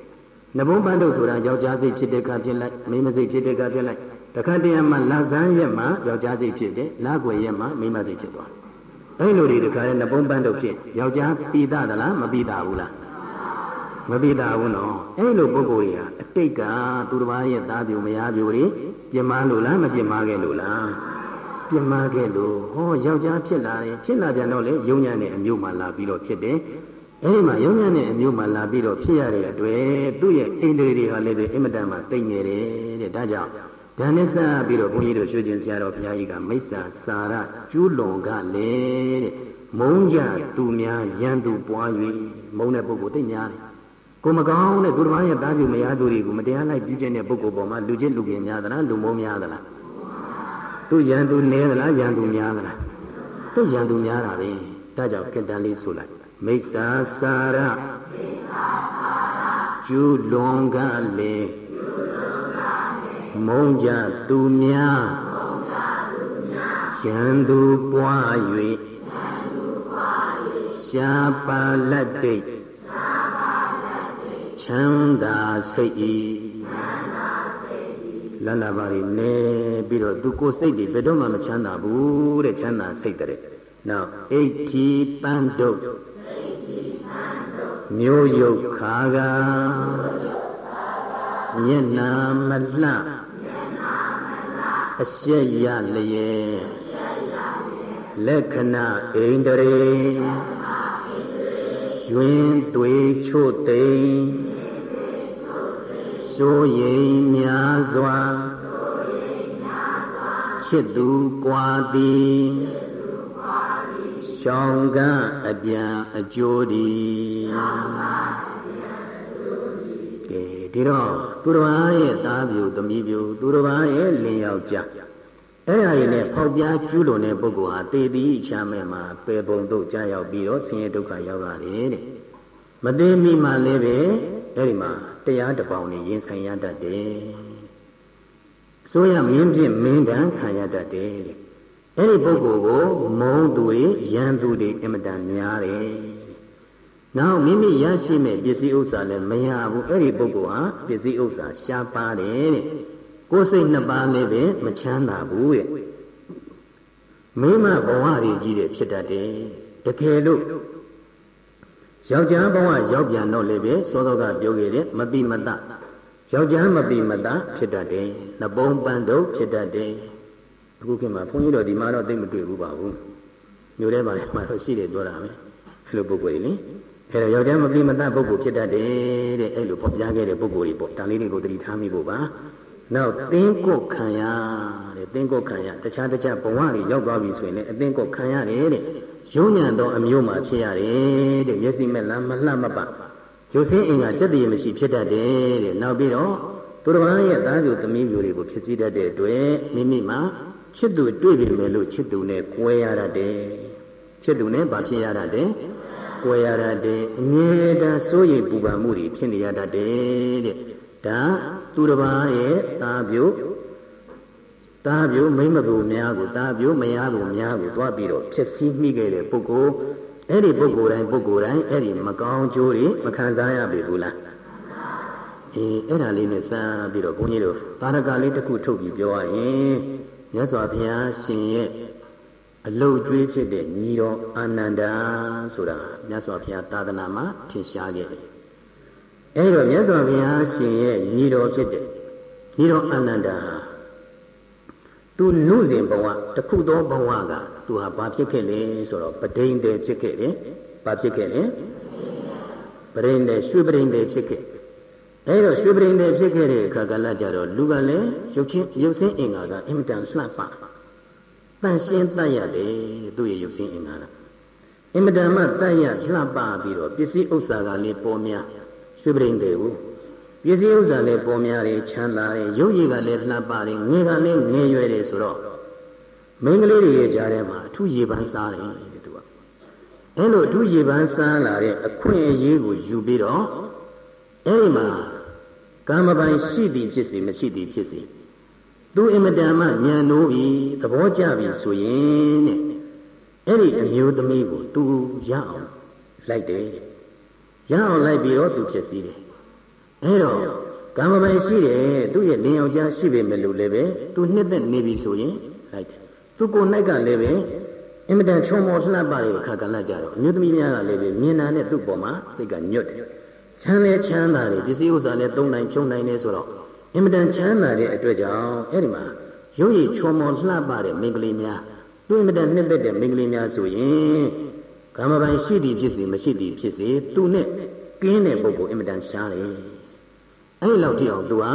နဘုံပန်းတို့ဆိုတာယောက်ျားစိတ်ဖြစ်တဲ့ကဖြစ်လိုက်မိန်းမစိတ်ဖြစ်တဲ့ကဖြစ်လိုက် တခါတရံမှာလဆန်းရက်မှာယောက်ျားစိတ်ဖြစ်တယ်လကွယ်ရက်မှာမိန်းမစိတ်ဖြစ်သွားအဲ့လိုတွေတခါနဲ့နဘုံပန်းတို့ဖြစ်ယောက်ျားပိသသလားမပိသဘူးလားမပိသဘူးနော်အဲ့လိုပုဂ္ဂိုလ်တွေဟာအတိတ်ကသူတစ်ပါးရဲ့သားပြိုမယားပြိုတွေပြမလို့လားမပြမခဲ့လို့လားပြမခဲ့လို့ဟောယောက်ျားဖြစ်လာတယ်ဖြစ်လာပြန်တော့လေယုံညာနဲ့အမျိုးမှလာပြီးတော့ဖြစ်တယ်အဲဒီမှာယုံညာနဲ့အမျိုးမှလာပြီးတော့ဖြစ်ရတဲ့အတွေ့သူ့ရဲ့အိန္ဒြေတွေဟာလည်းပဲအင်မတန်မှတိတ်နေတယ်တဲ့ဒါကြောင့် ဒါနဲ့စပြီးတော့ဘုန်းကြီးတို့ရွှေကျင်ဆရာတော်ဘုရားကြီးကမိစ္ဆာစာရကျူးလွန်ကလည်းတဲ့မုံကြသူများရန်သူပွား၍မုံတဲ့ပုဂ္ဂိုလ်သိများတယ်ကိုမကောင်းတဲ့သူတစ်ပါးရဲ့တားပြုမရသူတွေကိုမတရားလိုက်ပြုကျင့်တဲ့ပုဂ္ဂိုလ်ပေါ်မှာလူချင်းလူပြင်များသလားလူမုံများသလားသူရန်သူနည်းသလားရန်သူများသလားသူရန်သူများတာပဲဒါကြောင့်ကတန်လေးဆိုလိုက်မိစ္ဆာစာရမိစ္ဆာစာရကျူးလွန်ကလေကျူးလွန်ကလေ မုံကြသူများမုံကြသူများရန်သူပွား၍ရန်သူပွား၍ရှားပါလက်တိတ်ရှားပါလက်တိတ်ချမ်းသာစိတ်ဤချမ်းသာစိတ်ဤလလပါရီနေပြီးတော့သူကိုယ်စိတ်တွေဘယ်တော့မှမချမ်းသာဘူးတဲ့ချမ်းသာစိတ်တဲ့နောက်အိဋ္ဌိပန်းတုတ်မျိုးယုတ်ခါကမျက်နာမလှ အရှက်ရလျက်လက္ခဏာဣန္ဒြေရွင်သွေချို့သိမ်စိုးရိမ်များစွာချစ်သူကွာသည်ရှောင်းကအပြန်အကျိုးဒီကဲဒီတော့ သူတော်ဘာရဲ့သားပြူသမီးပြူသူတော်ဘာရဲ့လင်ယောက်ျားအဲ့ဒါရည်နဲ့ဖောက်ပြားကျူးလွန်တဲ့ပုဂ္ဂိုလ်ဟာတေတိချမ်းမဲ့မှာပယ်ပုံတို့ကြာရောက်ပြီးတော့ဆင်းရဲဒုက္ခရောက်ရတယ်တဲ့မသိမိမှလည်းပဲအဲ့ဒီမှာတရားတပေါင်းနေရင်ဆိုင်ရတတ်တယ်ဆိုရမင်းပြင်းမင်းတန်းခံရတတ်တယ်တဲ့အဲ့ဒီပုဂ္ဂိုလ်ကိုမုန်းသူတွေရန်သူတွေအင်မတန်များတယ်။ နောက်မိမိရရှိမဲ့ပစ္စည်းဥစ္စာလည်းမရဘူးအဲ့ဒီပုဂ္ဂိုလ်ဟာပစ္စည်းဥစ္စာရှားပါတယ်တဲ့။ကိုယ်စိတ်နှစ်ပါးလည်းပဲမချမ်းသာဘူးတဲ့။မိမဘဝရည်ကြီးတဲ့ဖြစ်တတ်တယ်။တကယ်လို့ယောက်ျားဘဝရောက်ပြန်တော့လည်းပဲစောစောကပြောခဲ့တယ်မပိမတယောက်ျားမပိမတဖြစ်တတ်တယ်။နပုံပန်းတို့ဖြစ်တတ်တယ်။အခုခေတ်မှာဘုန်းကြီးတို့ဒီမှာတော့သိမတွေ့ဘူးပါဘူးမြို့ထဲမှာလည်းမှာတော့ရှိတယ်ပြောတာပဲအဲ့လိုပုဂ္ဂိုလ်တွေလေ အဲ့တော့ယောက်ျားမပြီးမတတ်ပုဂ္ဂိုလ်ဖြစ်တတ်တယ်တဲ့အဲ့လိုဖော်ပြခဲ့တဲ့ပုဂ္ဂိုလ်တွေပေါ့ဒါလေးတွေကိုသတိထားမိဖို့ပါနောက်သင်္ကုတ်ခံရတဲ့သင်္ကုတ်ခံရတခြားတခြားဘဝတွေရောက်သွားပြီဆိုရင်လည်းအသင်္ကုတ်ခံရတယ်တဲ့ယုံညံသောအမျိုးမှာဖြစ်ရတယ်တဲ့မျက်စိမဲ့လားမလှမပရုပ်စင်းအင်္ဂါစက်တည်းမရှိဖြစ်တတ်တယ်တဲ့နောက်ပြီးတော့သူတစ်ပါးရဲ့သားပြိုသမီးပြိုတွေကိုဖြစ်စည်းတတ်တဲ့အတွက်မိမိမှာချစ်သူတွေ့ပြီမယ်လို့ချစ်သူနဲ့ကွဲရရတယ်ချစ်သူနဲ့ဘာဖြစ်ရတတ်တယ် ကွဲရတတ်တယ်အမြဲတမ်းစိုးရိမ်ပူပန်မှုတွေဖြစ်နေရတတ်တယ်တဲ့ဒါသူတစ်ပါးရဲ့သားပြုသားပြုမိမ့်မကူများကိုသားပြုမယားကိုများကိုတွားပြီးတော့ဖြစ်စည်းမိခဲ့တဲ့ပုဂ္ဂိုလ်အဲ့ဒီပုဂ္ဂိုလ်တိုင်းပုဂ္ဂိုလ်တိုင်းအဲ့ဒီမကောင်းကျိုးတွေမခံစားရပြီဘူးလားအေးအဲ့ဒါလေးနဲ့စမ်းပြီးတော့ဘုန်းကြီးတို့တာရကလေးတစ်ခုထုတ်ပြီးပြောရရင်မြတ်စွာဘုရားရှင်ရဲ့ အလုတ်ကျွေးဖြစ်တဲ့ညီတော်အာနန္ဒာဆိုတာမြတ်စွာဘုရားသာသနာမှာထင်ရှားခဲ့တယ်။အဲဒီတော့မြတ်စွာဘုရားရှင်ရဲ့ညီတော်ဖြစ်တဲ့ညီတော်အာနန္ဒာဟာသူနုစဉ်ဘဝတခုသောဘဝကသူဟာဘာဖြစ်ခဲ့လဲဆိုတော့ပဒိန်တယ်ဖြစ်ခဲ့တယ်။ဘာဖြစ်ခဲ့လဲ။ပဒိန်တယ်ရွှေပဒိန်တယ်ဖြစ်ခဲ့အဲတော့ရွှေပရင်တွေဖြစ်ခဲ့တဲ့အခါကလည်းကြတော့လူကလည်းရုပ်ချင်းရုပ်စင်းအင်္ဂါကအင်မတန်လှပ တန်ရှင်းတတ်ရတယ်သူ့ရဲ့ရုပ်စင်းအင်္ဂါကအင်မတန်မှတတ်ရလှပပြီးတော့ပစ္စည်းဥစ္စာကလည်းပေါ်များရွှေပရင်တွေကိုပစ္စည်းဥစ္စာလည်းပေါ်များတယ်ချမ်းသာတယ်ရုပ်ရည်ကလည်းလှပတယ်ငွေကလည်းငယ်ရွယ်တယ်ဆိုတော့မိန်းကလေးတွေရဲ့ကြားထဲမှာအထူးရေပန်းစားတယ်တဲ့သူကအဲလိုအထူးရေပန်းစားလာတဲ့အခွင့်အရေးကိုယူပြီးတော့အဲဒီမှာကာမပိုင်ရှိသည်ဖြစ်စေမရှိသည်ဖြစ်စေ သူအင်မတန်မှညံနိုးပြီသဘောကျပြီဆိုရင်တဲ့အဲ့ဒီအမျိုးသမီးကိုသူရအောင်လိုက်တယ်ရအောင်လိုက်ပြီးတော့သူဖြစ်စည်းတယ်အဲ့တော့ကံမပိုင်ရှိတယ်သူရဲ့လင်ယောက်ျားရှိပေမဲ့လို့လည်းပဲသူနှစ်သက်နေပြီဆိုရင်လိုက်တယ်သူကိုယ်၌ကလည်းပဲအင်မတန်ချုံမောလှပတဲ့အခါကလည်းကြတော့အမျိုးသမီးများကလည်းပဲမြင်တာနဲ့သူ့ပေါ်မှာစိတ်ကညွတ်တယ်ချမ်းလဲချမ်းသာတယ်ပစ္စည်းဥစ္စာလည်းသုံးနိုင်ချုံနိုင်နေဆိုတော့ အင်မတန်ချမ်းသာတဲ့အတွက်ကြောင့်အဲ့ဒီမှာရုပ်ရည်ချုံမောလှပတဲ့မိန်းကလေးများသူ့အင်မတန်နှစ်သက်တဲ့မိန်းကလေးများဆိုရင်ကာမပိုင်ရှိသည်ဖြစ်စေမရှိသည်ဖြစ်စေသူနဲ့ကင်းတဲ့ပုဂ္ဂိုလ်အင်မတန်ရှားတယ်အဲ့ဒီလောက်ကြည့်အောင်သူဟာ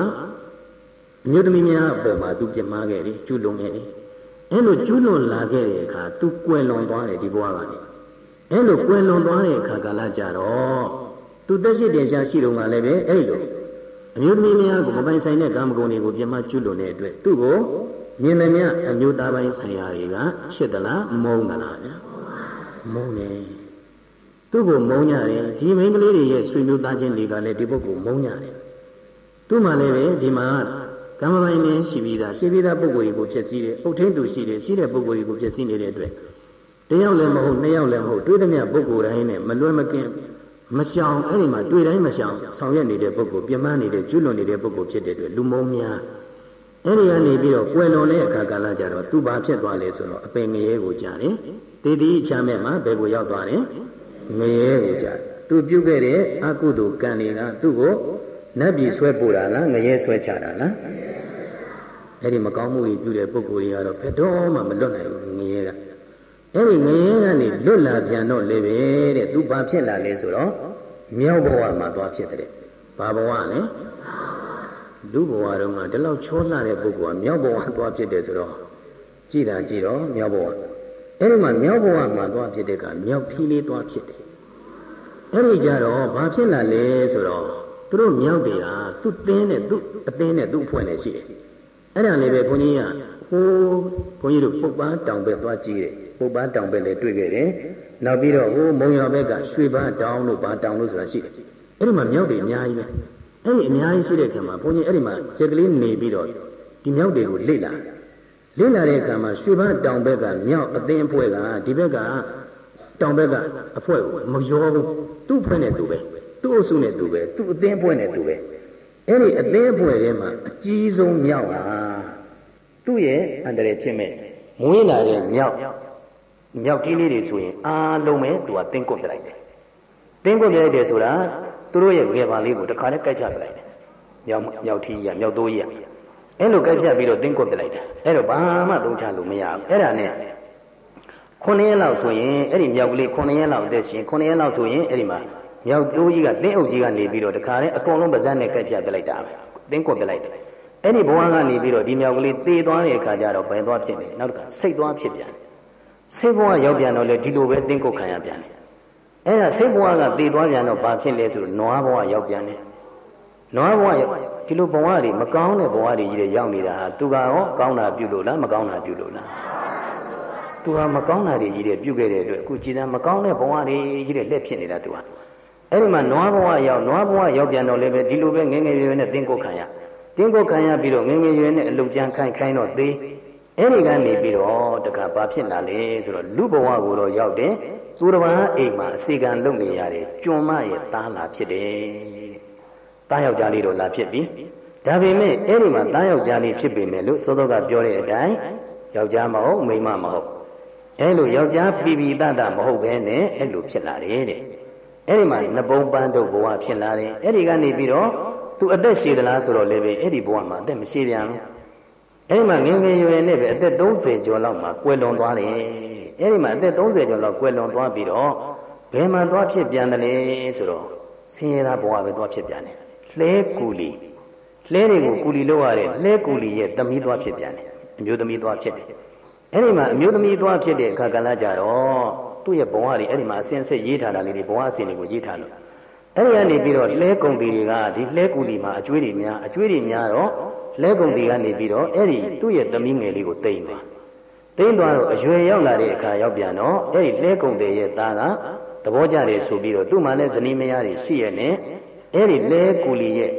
အမျိုးသမီးများအပေါ်မှာသူပြမားခဲ့တယ်ကျူးလွန်ခဲ့တယ်အဲ့လိုကျူးလွန်လာခဲ့တဲ့အခါသူကွယ်လွန်သွားတယ်ဒီဘဝကနေအဲ့လိုကွယ်လွန်သွားတဲ့အခါကာလကြတော့သူတက်ရှိတင်ရှားရှိတော့မှလည်းပဲအဲ့လို အမျိုးသမီးများကိုမပိုင်ဆိုင်တဲ့ကာမဂုဏ်တွေကိုပြမကျူးလွန်တဲ့အတွက်သူ့ကိုမြင်သမျှအမျိုးသားပိုင်းဆိုင်ရာတွေကချစ်သလားမုန်းသလားဗျာမုန်းတယ်သူ့ကိုမုန်းကြတယ်ဒီမိန်းကလေးတွေရဲ့ဆွေမျိုးသားချင်းတွေကလည်းဒီပုဂ္ဂိုလ်မုန်းကြတယ်သူ့မှလည်းပဲဒီမှာကမ္မပိုင်နဲ့ရှိပြီးသားရှိပြီးသားပုဂ္ဂိုလ်တွေကိုဖြစ်စည်းတယ်အုတ်ထင်းသူရှိတယ်ရှိတဲ့ပုဂ္ဂိုလ်တွေကိုဖြစ်စည်းနေတဲ့အတွက်တယောက်လည်းမဟုတ်နှစ်ယောက်လည်းမဟုတ်တွေးသမျှပုဂ္ဂိုလ်တိုင်းနဲ့မလွဲမကင်း မရှောင်အဲ့ဒီမှာတွေ့တိုင်းမရှောင်ဆောင်ရွက်နေတဲ့ပုဂ္ဂိုလ်ပြမနေတဲ့ကျွလွန်နေတဲ့ပုဂ္ဂိုလ်ဖြစ်တဲ့အတွက်လူမုံများအဲ့ဒီကနေပြီးတော့ကွယ်လွန်တဲ့အခါကာလကြတော့သူဘာဖြစ်သွားလဲဆိုတော့အပင်ငရဲကိုကြားတယ်တေတီချမ်းမဲ့မှာဘယ်ကိုရောက်သွားတယ်ငရဲကိုကြားသူပြုတ်ခဲ့တဲ့အကုသိုလ်ကံတွေကသူ့ကိုနတ်ပြည်ဆွဲပို့တာလားငရဲဆွဲချတာလားအဲ့ဒီမကောင်းမှုတွေပြုတဲ့ပုဂ္ဂိုလ်တွေကတော့ဘယ်တော့မှမလွတ်နိုင်ဘူးငရဲက အဲ့ဒီငရဲကနေလွတ်လာပြန်တော့လေပဲတဲ့သူဘာဖြစ်လာလဲဆိုတော့မြောက်ဘဝမှာသွားဖြစ်တဲ့ဘာဘဝလဲလူဘဝတုန်းကဒီလောက်ချောလှတဲ့ပုဂ္ဂိုလ်ကမြောက်ဘဝသွားဖြစ်တယ်ဆိုတော့ကြည်တာကြည်တော့မြောက်ဘဝအဲ့ဒီမှာမြောက်ဘဝမှာသွားဖြစ်တဲ့ကမြောက်ထီးလေးသွားဖြစ်တယ်အဲ့ဒီကြတော့ဘာဖြစ်လာလဲဆိုတော့သူတို့မြောက်တွေကသူ့တင်းနဲ့သူ့အတင်းနဲ့သူ့အဖွဲ့နဲ့ရှိတယ်အဲ့ဒါလေးပဲခွန်ကြီးကဟိုးခွန်ကြီးတို့ပုပ္ပန်းတောင်ဘက်သွားကြည့်တယ် ပုပ္ပန်းတောင်ဘက်လည်းတွေ့ခဲ့တယ်နောက်ပြီးတော့ဟိုးမုံရွာဘက်ကရွှေပန်းတောင်လို့ဘာတောင်လို့ဆိုတာရှိတယ်အဲ့ဒီမှာမြောက်တွေအများကြီးပဲအဲ့ဒီအများကြီးရှိတဲ့ခါမှာဘုန်းကြီးအဲ့ဒီမှာစက်ကလေးနေပြီးတော့ဒီမြောက်တွေကိုလေ့လာလေ့လာတဲ့အခါမှာရွှေပန်းတောင်ဘက်ကမြောက်အသင်းအဖွဲ့ကဒီဘက်ကတောင်ဘက်ကအဖွဲ့ကိုမရောဘူးသူ့အဖွဲ့နဲ့သူပဲသူ့အစုနဲ့သူပဲသူ့အသင်းအဖွဲ့နဲ့သူပဲအဲ့ဒီအသင်းအဖွဲ့ထဲမှာအကြီးဆုံးမြောက်ဟာသူ့ရဲ့အန္တရာယ်ဖြစ်မဲ့မွေးလာတဲ့မြောက် မြောက်ကြီးလေးတွေဆိုရင်အားလုံးပဲသူကတင်းကွတ်ပြလိုက်တယ်တင်းကွတ်ပြလိုက်တယ်ဆိုတာသူတို့ရဲ့ငယ်ပါလေးကိုတခါနဲ့ကြိုက်ဖြတ်ပြလိုက်တယ်မြောက်မြောက်ထီးရမြောက်တိုးကြီးရအဲ့လိုကြိုက်ဖြတ်ပြီးတော့တင်းကွတ်ပြလိုက်တယ်အဲ့တော့ဘာမှသုံးချလို့မရဘူးအဲ့ဒါနဲ့9ရက်လောက်ဆိုရင်အဲ့ဒီမြောက်ကလေး9ရက်လောက်အသက်ရှင်9ရက်လောက်ဆိုရင်အဲ့ဒီမှာမြောက်တိုးကြီးကတင်းအုပ်ကြီးကနေပြီးတော့တခါနဲ့အကုန်လုံးပါဇက်နဲ့ကြိုက်ဖြတ်ပြလိုက်တာပဲတင်းကွတ်ပြလိုက်တယ်အဲ့ဒီဘဝကနေပြီးတော့ဒီမြောက်ကလေးသေသွားတဲ့အခါကျတော့ဘယ်သွားဖြစ်လဲနောက်တစ်ခါစိတ်သွားဖြစ်ပြန်တယ် စိတ်ဘဝရောက်ပြန်တော့လေဒီလိုပဲတင်းကုတ်ခံရပြန်တယ်အဲ့ဒါစိတ်ဘဝကသေသွားပြန်တော့ဘာဖြစ်လဲဆိုတော့နွားဘဝရောက်ပြန်တယ်နွားဘဝရောက်ဒီလိုဘဝတွေမကောင်းတဲ့ဘဝတွေကြီးတွေရောက်နေတာဟာသူကရောကောင်းတာပြုလို့လားမကောင်းတာပြုလို့လားသူဟာမကောင်းတာတွေကြီးတွေပြုခဲ့တဲ့အတွက်အခုကြည်သာမကောင်းတဲ့ဘဝတွေကြီးတွေလက်ဖြစ်နေတာသူဟာအဲ့ဒီမှာနွားဘဝရောက်နွားဘဝရောက်ပြန်တော့လည်းပဲဒီလိုပဲငငယ်ရွယ်ရွယ်နဲ့တင်းကုတ်ခံရတင်းကိုခံရပြီးတော့ငငယ်ရွယ်နဲ့အလုကြမ်းခိုင်းခိုင်းတော့သေး အဲ့ဒီကနေပြီးတော့တခါဘာဖြစ်လာလဲဆိုတော့လူဘဝကိုတော့ရောက်တယ်သူတစ်ပါးအိမ်မှာအစီကံလုပ်နေရတယ်ကျွန်းမရဲ့သားလာဖြစ်တယ်တားယောက်ျားလေးတော့လာဖြစ်ပြီဒါပေမဲ့အဲ့ဒီမှာတားယောက်ျားလေးဖြစ်ပေမဲ့လို့စောစောကပြောတဲ့အတိုင်းယောက်ျားမဟုတ်မိန်းမမဟုတ်အဲ့လိုယောက်ျားပြပြတတမဟုတ်ဘဲနဲ့အဲ့လိုဖြစ်လာတယ်တဲ့အဲ့ဒီမှာနဘုံပန်းတို့ဘဝဖြစ်လာတယ်အဲ့ဒီကနေပြီးတော့သူအသက်ရှည်သလားဆိုတော့လည်းပဲအဲ့ဒီဘဝမှာအသက်မရှည်ပြန်ဘူး အဲ့ဒီမှာငယ်ငယ်ရွယ်နဲ့ပဲအသက်30ကျော်လောက်မှာကွယ်လွန်သွားတယ်အဲ့ဒီမှာအသက်30ကျော်လောက်ကွယ်လွန်သွားပြီးတော့ဘယ်မှာသွားဖြစ်ပြန်တယ်လဲဆိုတော့ဆင်းရဲသားဘဝပဲသွားဖြစ်ပြန်တယ်လှဲကူလီလှဲတွေကိုကူလီလို့ရတဲ့လှဲကူလီရဲ့သမီးသွားဖြစ်ပြန်တယ်အမျိုးသမီးသွားဖြစ်တယ်အဲ့ဒီမှာအမျိုးသမီးသွားဖြစ်တဲ့အခါကလည်းကြတော့သူ့ရဲ့ဘဝတွေအဲ့ဒီမှာအစင်းစစ်ရေးထားတာလေးတွေဘဝအစဉ်တွေကိုရေးထားလို့အဲ့ဒီကနေပြီးတော့လဲကုံတီတွေကဒီလဲကူတီမှာအကျွေးတွေများအကျွေးတွေများတော့ လဲကုံတီကနေပြီးတော့အဲ့ဒီသူ့ရဲ့သမီးငယ်လေးကိုတိမ့်သွားတိမ့်သွားတော့အရွယ်ရောက်လာတဲ့အခါရောက်ပြန်တော့အဲ့ဒီလဲကုံတီရဲ့သားကသဘောကျတယ်ဆိုပြီးတော့သူ့မှာလည်းဇနီးမယားတွေရှိရနဲ့အဲ့ဒီလဲကူလီရဲ့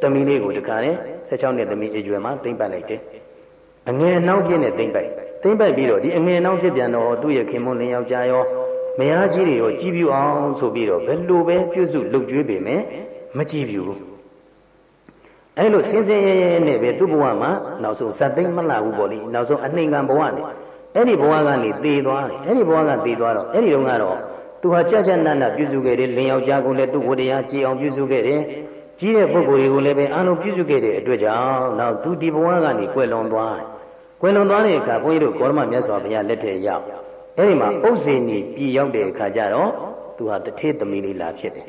သမီးလေးကိုတခါနဲ့16နှစ်သမီးအရွယ်မှာတိမ့်ပတ်လိုက်တယ်အငယ်နှောင်းပြင်းနဲ့တိမ့်ပိုက်သိမ့်ပိုက်ပြီးတော့ဒီအငယ်နှောင်းဖြစ်ပြန်တော့သူ့ရဲ့ခင်မွန်းလင်းယောက်ျားရောမယားကြီးတွေရောကြည်ပြူအောင်ဆိုပြီးတော့ဘယ်လိုပဲပြုစုလုပ်ကြွေးပေမဲ့မကြည်ပြူဘူး အဲ့လိုစင်စင်ရဲရဲနဲ့ပဲသူ့ဘဝမှာနောက်ဆုံးဇတ်သိမ့်မလှဘူးပေါ့လေနောက်ဆုံးအနှိမ်ခံဘဝနဲ့အဲ့ဒီဘဝကနေတည်သွားတယ်အဲ့ဒီဘဝကတည်သွားတော့အဲ့ဒီတုန်းကတော့သူဟာကြကြနတ်နတ်ပြုစုခဲ့တယ်လင်ယောက်ျားကိုလည်းသူ့ဝတရားကြည်အောင်ပြုစုခဲ့တယ်ကြီးတဲ့ပုဂ္ဂိုလ်တွေကိုလည်းပဲအားလုံးပြုစုခဲ့တဲ့အတွက်ကြောင့်နောက်သူဒီဘဝကနေကွယ်လွန်သွားတယ်ကွယ်လွန်သွားတဲ့အခါဘုန်းကြီးတို့ကောရမမြတ်စွာဘုရားလက်ထက်ရောက်အဲ့ဒီမှာဥစ္စေနီပြည်ရောက်တဲ့အခါကျတော့သူဟာတထေးသမီးလေးလာဖြစ်တယ်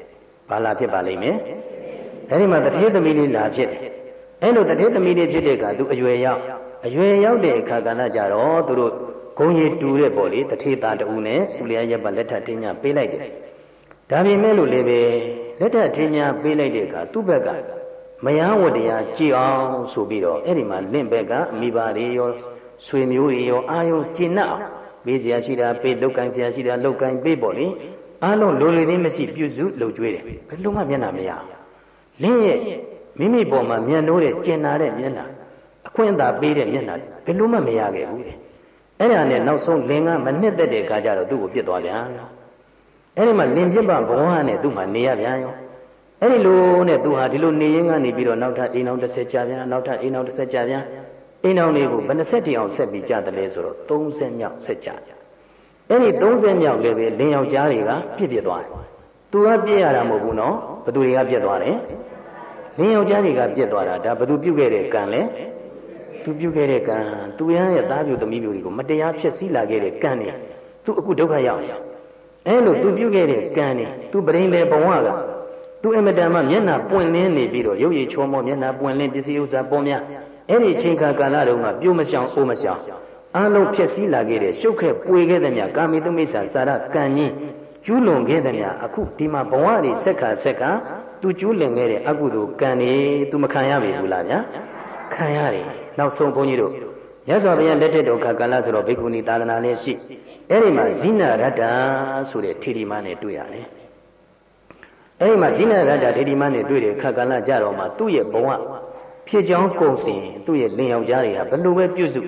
ဘာလာဖြစ်ပါလိမ့်မယ် အဲ့ဒီမှာတထေးသမီးလေးလာဖြစ်တယ်အဲ့လိုတထေးသမီးလေးဖြစ်တဲ့အခါသူအရွယ်ရောက်အရွယ်ရောက်တဲ့အခါကဏ္ဍကြတော့သူတို့ဂုံရီတူတဲ့ပေါ့လေတထေးသားတူနဲ့စူလျာရက်ပါလက်ထပ်တင်းညာပေးလိုက်တယ်ဒါပေမဲ့လို့လည်းပဲလက်ထပ်တင်းညာပေးလိုက်တဲ့အခါသူ့ဘက်ကမယဝတရားကြည်အောင်ဆိုပြီးတော့အဲ့ဒီမှာလင့်ဘက်ကမိဘတွေရောဆွေမျိုးတွေရောအာယုံကျင့်အောင်ပေးစရာရှိတာပေးလောက်ကန်စရာရှိတာလောက်ကန်ပေးပေါ့လေအားလုံးလိုလေသေးမရှိပြုစုလှုပ်ကြွေးတယ်ဘယ်လိုမှမျက်နှာမရ လင်းရဲ့မိမိပေါ်မှာမျက်နှိုးတဲ့ကျင်နာတဲ့မျက်နှာအခွင့်သာပေးတဲ့မျက်နှာဘယ်လိုမှမရခဲ့ဘူးတဲ့အဲ့ဒါနဲ့နောက်ဆုံးလင်ကမနှစ်သက်တဲ့အခါကျတော့သူ့ကိုပြစ်သွားပြန်ရောအဲ့ဒီမှာလင်ပြစ်ပါဘဝနဲ့သူ့မှာနေရပြန်ရောအဲ့ဒီလိုနဲ့သူဟာဒီလိုနေရင်းကနေပြီးတော့နောက်ထပ်အိမ်အောင်30ကြာပြန်နောက်ထပ်အိမ်အောင်30ကြာပြန်အိမ်အောင်လေးကိုဘယ်20တိအောင်ဆက်ပြီးကြာတယ်လဲဆိုတော့30မြောက်ဆက်ကြာအဲ့ဒီ30မြောက်လည်းပဲလင်ယောက်ျားတွေကပြစ်ပြစ်သွားတယ်သူကပြစ်ရတာမဟုတ်ဘူးနော် ဘသူတွေကပြစ်သွားတယ်လင်ယောက်ျားတွေကပြစ်သွားတာဒါဘသူပြုတ်ခဲ့တဲ့ကံလဲသူပြုတ်ခဲ့တဲ့ကံသူရန်ရဲ့သားပြူသမီးပြူတွေကိုမတရားဖြစ်စည်းလာခဲ့တဲ့ကံနေသူအခုဒုက္ခရောက်အဲလိုသူပြုတ်ခဲ့တဲ့ကံနေသူပရင်လေဘဝကသူအမတန်မှမျက်နှာပွင့်လင်းနေပြီးတော့ရုပ်ရည်ချောမောမျက်နှာပွင့်လင်းပစ္စည်းဥစ္စာပေါ်များအဲ့ဒီချိန်ခါကာလတုန်းကပြုံးမရှောင်အိုးမရှောင်အလုံးဖြစ်စည်းလာခဲ့တဲ့ရှုပ်ခဲ့ပွေခဲ့တဲ့မြကာမိတုမိစ္ဆာစာရကံကြီး ကျူးလွန်ခဲ့တဲ့မြအခုဒီမှာဘဝတွေဆက်ခါဆက်ခါသူကျူးလွန်ခဲ့တဲ့အကုသိုလ်ကံတွေသူမခံရပြီဘူးလားဗျာခံရတယ်နောက်ဆုံးဘုန်းကြီးတို့မြတ်စွာဘုရားလက်ထက်တော်ခါကာလဆိုတော့ဘိက္ခုနီသာသနာလည်းရှိအဲ့ဒီမှာဇိနာရတ္တဆိုတဲ့ထေရီမနဲ့တွေ့ရတယ်အဲ့ဒီမှာဇိနာရတ္တထေရီမနဲ့တွေ့တဲ့ခါကာလကြတော့မှသူ့ရဲ့ဘဝဖြစ်ကြောင်းကုန်စင်သူ့ရဲ့လင်ယောက်ျားတွေဟာဘယ်လိုပဲပြုစု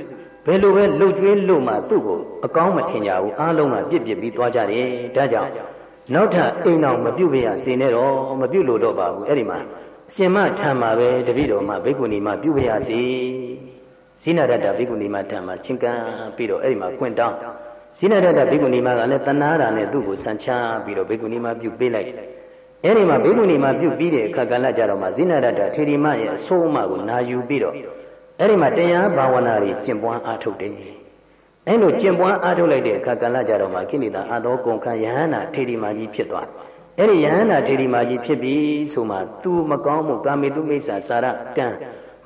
ဘယ်လိုပဲလှုပ်ကြွေးလို့မှသူ့ကိုအကောင်းမထင်ကြဘူးအားလုံးကပြစ်ပြစ်ပြီးသွားကြတယ်ဒါကြောင့်နောက်ထပ်အိမ်အောင်မပြုတ်ပြရစေနဲ့တော့မပြုတ်လို့တော့ပါဘူးအဲ့ဒီမှာအရှင်မထံမှာပဲတပည့်တော်မှာဘိက္ခုနီမှာပြုတ်ပြရစေဇိနာရတ္တဘိက္ခုနီမှာထံမှာချင်းကန်းပြီးတော့အဲ့ဒီမှာခွင့်တောင်းဇိနာရတ္တဘိက္ခုနီမှာကလည်းတဏှာရာနဲ့သူ့ကိုဆန့်ချပြီးတော့ဘိက္ခုနီမှာပြုတ်ပေးလိုက်အဲ့ဒီမှာဘိက္ခုနီမှာပြုတ်ပြီးတဲ့အခါကလည်းကြတော့မှဇိနာရတ္တထေရီမရဲ့အဆိုးအမကိုနာယူပြီးတော့ အဲ့ဒီမှာတရားဘာဝနာတွေကျင့်ပွားအားထုတ်တယ်အဲ့လိုကျင့်ပွားအားထုတ်လိုက်တဲ့အခါကလည်းကြတော့မှကိလေသာအသောကုန်ခံယဟန္တာထေရီမကြီးဖြစ်သွားအဲ့ဒီယဟန္တာထေရီမကြီးဖြစ်ပြီးဆိုမှ तू မကောင်းမှုကာမေတုမိစ္ဆာစာရကံ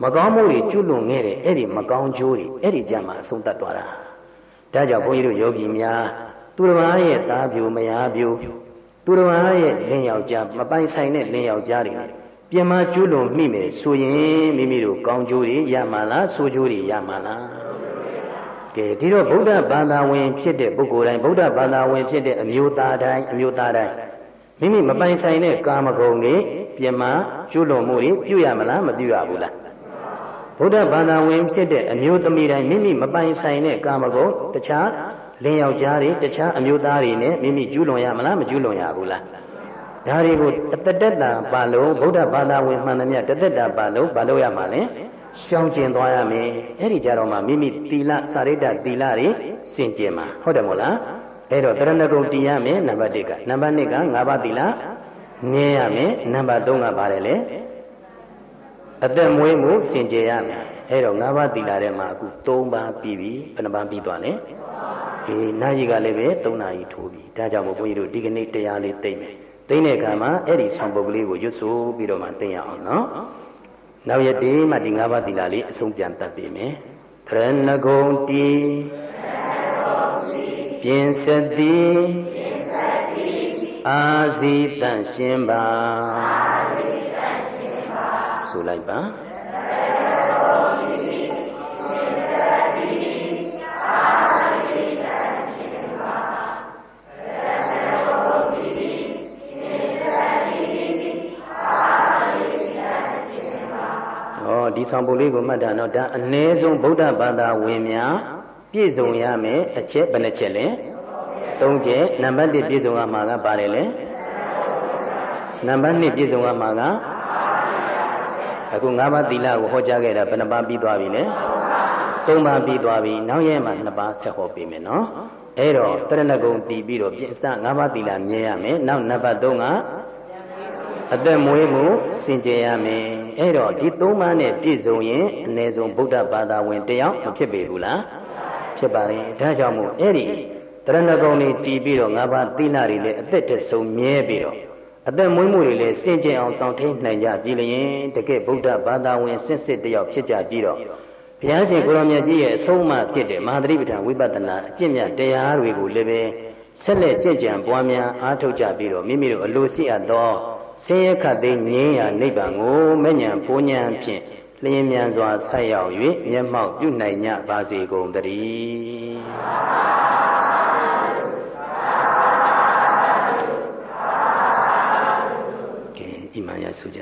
မကောင်းမှုတွေကျွလွန်ခဲ့တဲ့အဲ့ဒီမကောင်းကျိုးတွေအဲ့ဒီကြမှာအဆုံးသတ်သွားတာဒါကြောင့်ဘုန်းကြီးတို့ယောဂီများသူတော်ဘာရဲ့သားပြိုမယားပြိုသူတော်ဘာရဲ့လင်းယောက်ျားမပိုင်ဆိုင်တဲ့လင်းယောက်ျားတွေ ပြင်မကျွလွန်မိမယ်ဆိုရင်မိမိတို့ကောင်းကျိုးတွေရမှာလားဆိုးကျိုးတွေရမှာလားကဲဒီတော့ဗုဒ္ဓဘာသာဝင်ဖြစ်တဲ့ပုဂ္ဂိုလ်တိုင်းဗုဒ္ဓဘာသာဝင်ဖြစ်တဲ့အမျိုးသားတိုင်းအမျိုးသားတိုင်းမိမိမပိုင်ဆိုင်တဲ့ကာမဂုဏ်တွေပြင်မကျွလွန်မှုတွေပြုရမလားမပြုရဘူးလားဗုဒ္ဓဘာသာဝင်ဖြစ်တဲ့အမျိုးသမီးတိုင်းမိမိမပိုင်ဆိုင်တဲ့ကာမဂုဏ်တခြားလင်းယောက်ျားတွေတခြားအမျိုးသားတွေနဲ့မိမိကျူးလွန်ရမလားမကျူးလွန်ရဘူးလား ဒါတွေကိုအတတ္တပါလို့ဗုဒ္ဓဘာသာဝင်မှန်သမျှတသက်တာပါလို့ဘာလို့ရမှာလဲရှောင်ကျင်သွားရမယ်အဲ့ဒီကြတော့မှမိမိသီလစာရိတ္တသီလတွေစင်ကြင်မှာဟုတ်တယ်မို့လားအဲ့တော့တရဏဂုံတည်ရမယ်နံပါတ်1ကနံပါတ်2က၅ပါးသီလငြင်းရမယ်နံပါတ်3ကပါတယ်လေအသက်မွေးမှုစင်ကြယ်ရမယ်အဲ့တော့၅ပါးသီလထဲမှာအခု၃ပါးပြီးပြီဘယ်နှပါးပြီးသွားလဲအေးနာယီကလည်းပဲ၃နာရီထိုးပြီဒါကြောင့်မို့ဘုန်းကြီးတို့ဒီကနေ့တရားလေးသိမ့်မယ် သိတဲ့အခါမှာအဲ့ဒီဆောင်ပုဒ်ကလေးကိုရွတ်ဆိုပြီးတော့မှသိရအောင်နော်နောက်ရတေးမှဒီ၅ပါးသီလလေးအဆုံးပြန်တတ်ပြီမယ်တရဏဂုံတီပြင်စသည်အာဇီတန့်ရှင်ပါဆိုလိုက်ပါ ဒီဆောင်ပုလေးကိုမှတ်တာတော့ဒါအ ਨੇ ဆုံးဗုဒ္ဓဘာသာဝင်များပြည့်စုံရမယ်အချက်ဘယ်နှချက်လဲ၃ချက်နံပါတ်1ပြည့်စုံရမှာကပါတယ်လေနံပါတ်2ပြည့်စုံရမှာကအခု၅ပါးသီလကိုဟောကြားခဲ့တာဘယ်နှပါးပြီးသွားပြီလဲ၃ပါးပြီးသွားပြီနောက်ရဲမှာ2ပါးဆက်ဟောပေးမယ်နော်အဲ့တော့တရဏဂုံတည်ပြီးတော့ပြည့်စ၅ပါးသီလမြဲရမယ်နောက်နံပါတ်3ကအသက်မွေးမှုစင်ကြယ်ရမယ် အဲ့တော့ဒီသုံးပါးနဲ့ပြည့်စုံရင်အ ਨੇ ဆုံးဗုဒ္ဓဘာသာဝင်တယောက်မဖြစ်ပေဘူးလားဖြစ်ပါရင်ဒါကြောင့်မို့အဲ့ဒီတရဏဂုံတွေတည်ပြီးတော့ငါးပါးသီလတွေလည်းအသက်တဆုံမြဲပြီးတော့အသက်မွေးမှုတွေလည်းစင်ကြယ်အောင်ဆောင်ထိန်နိုင်ကြပြီလျင်တကယ်ဗုဒ္ဓဘာသာဝင်စစ်စစ်တယောက်ဖြစ်ကြပြီးတော့ဘုရားရှင်ကိုရောင်မြတ်ကြီးရဲ့အဆုံးအမဖြစ်တဲ့မဟာသတိပဋ္ဌာန်ဝိပဿနာအကျင့်မြတ်တရားတွေကိုလည်းပဲဆက်လက်ကြင်ကြံပွားများအားထုတ်ကြပြီးတော့မိမိတို့အလိုရှိအပ်သော ဆင်းရဲခတ်သိမ်းငြိမ်းရာနိဗ္ဗာန်ကိုမဲ့ညာပူညာဖြင့်လျင်မြန်စွာဆက်ရောက်၍မျက်မှောက်ပြုနိုင်ကြပါစေကုန်သတည်းကဲဣမန်ရဆုကြ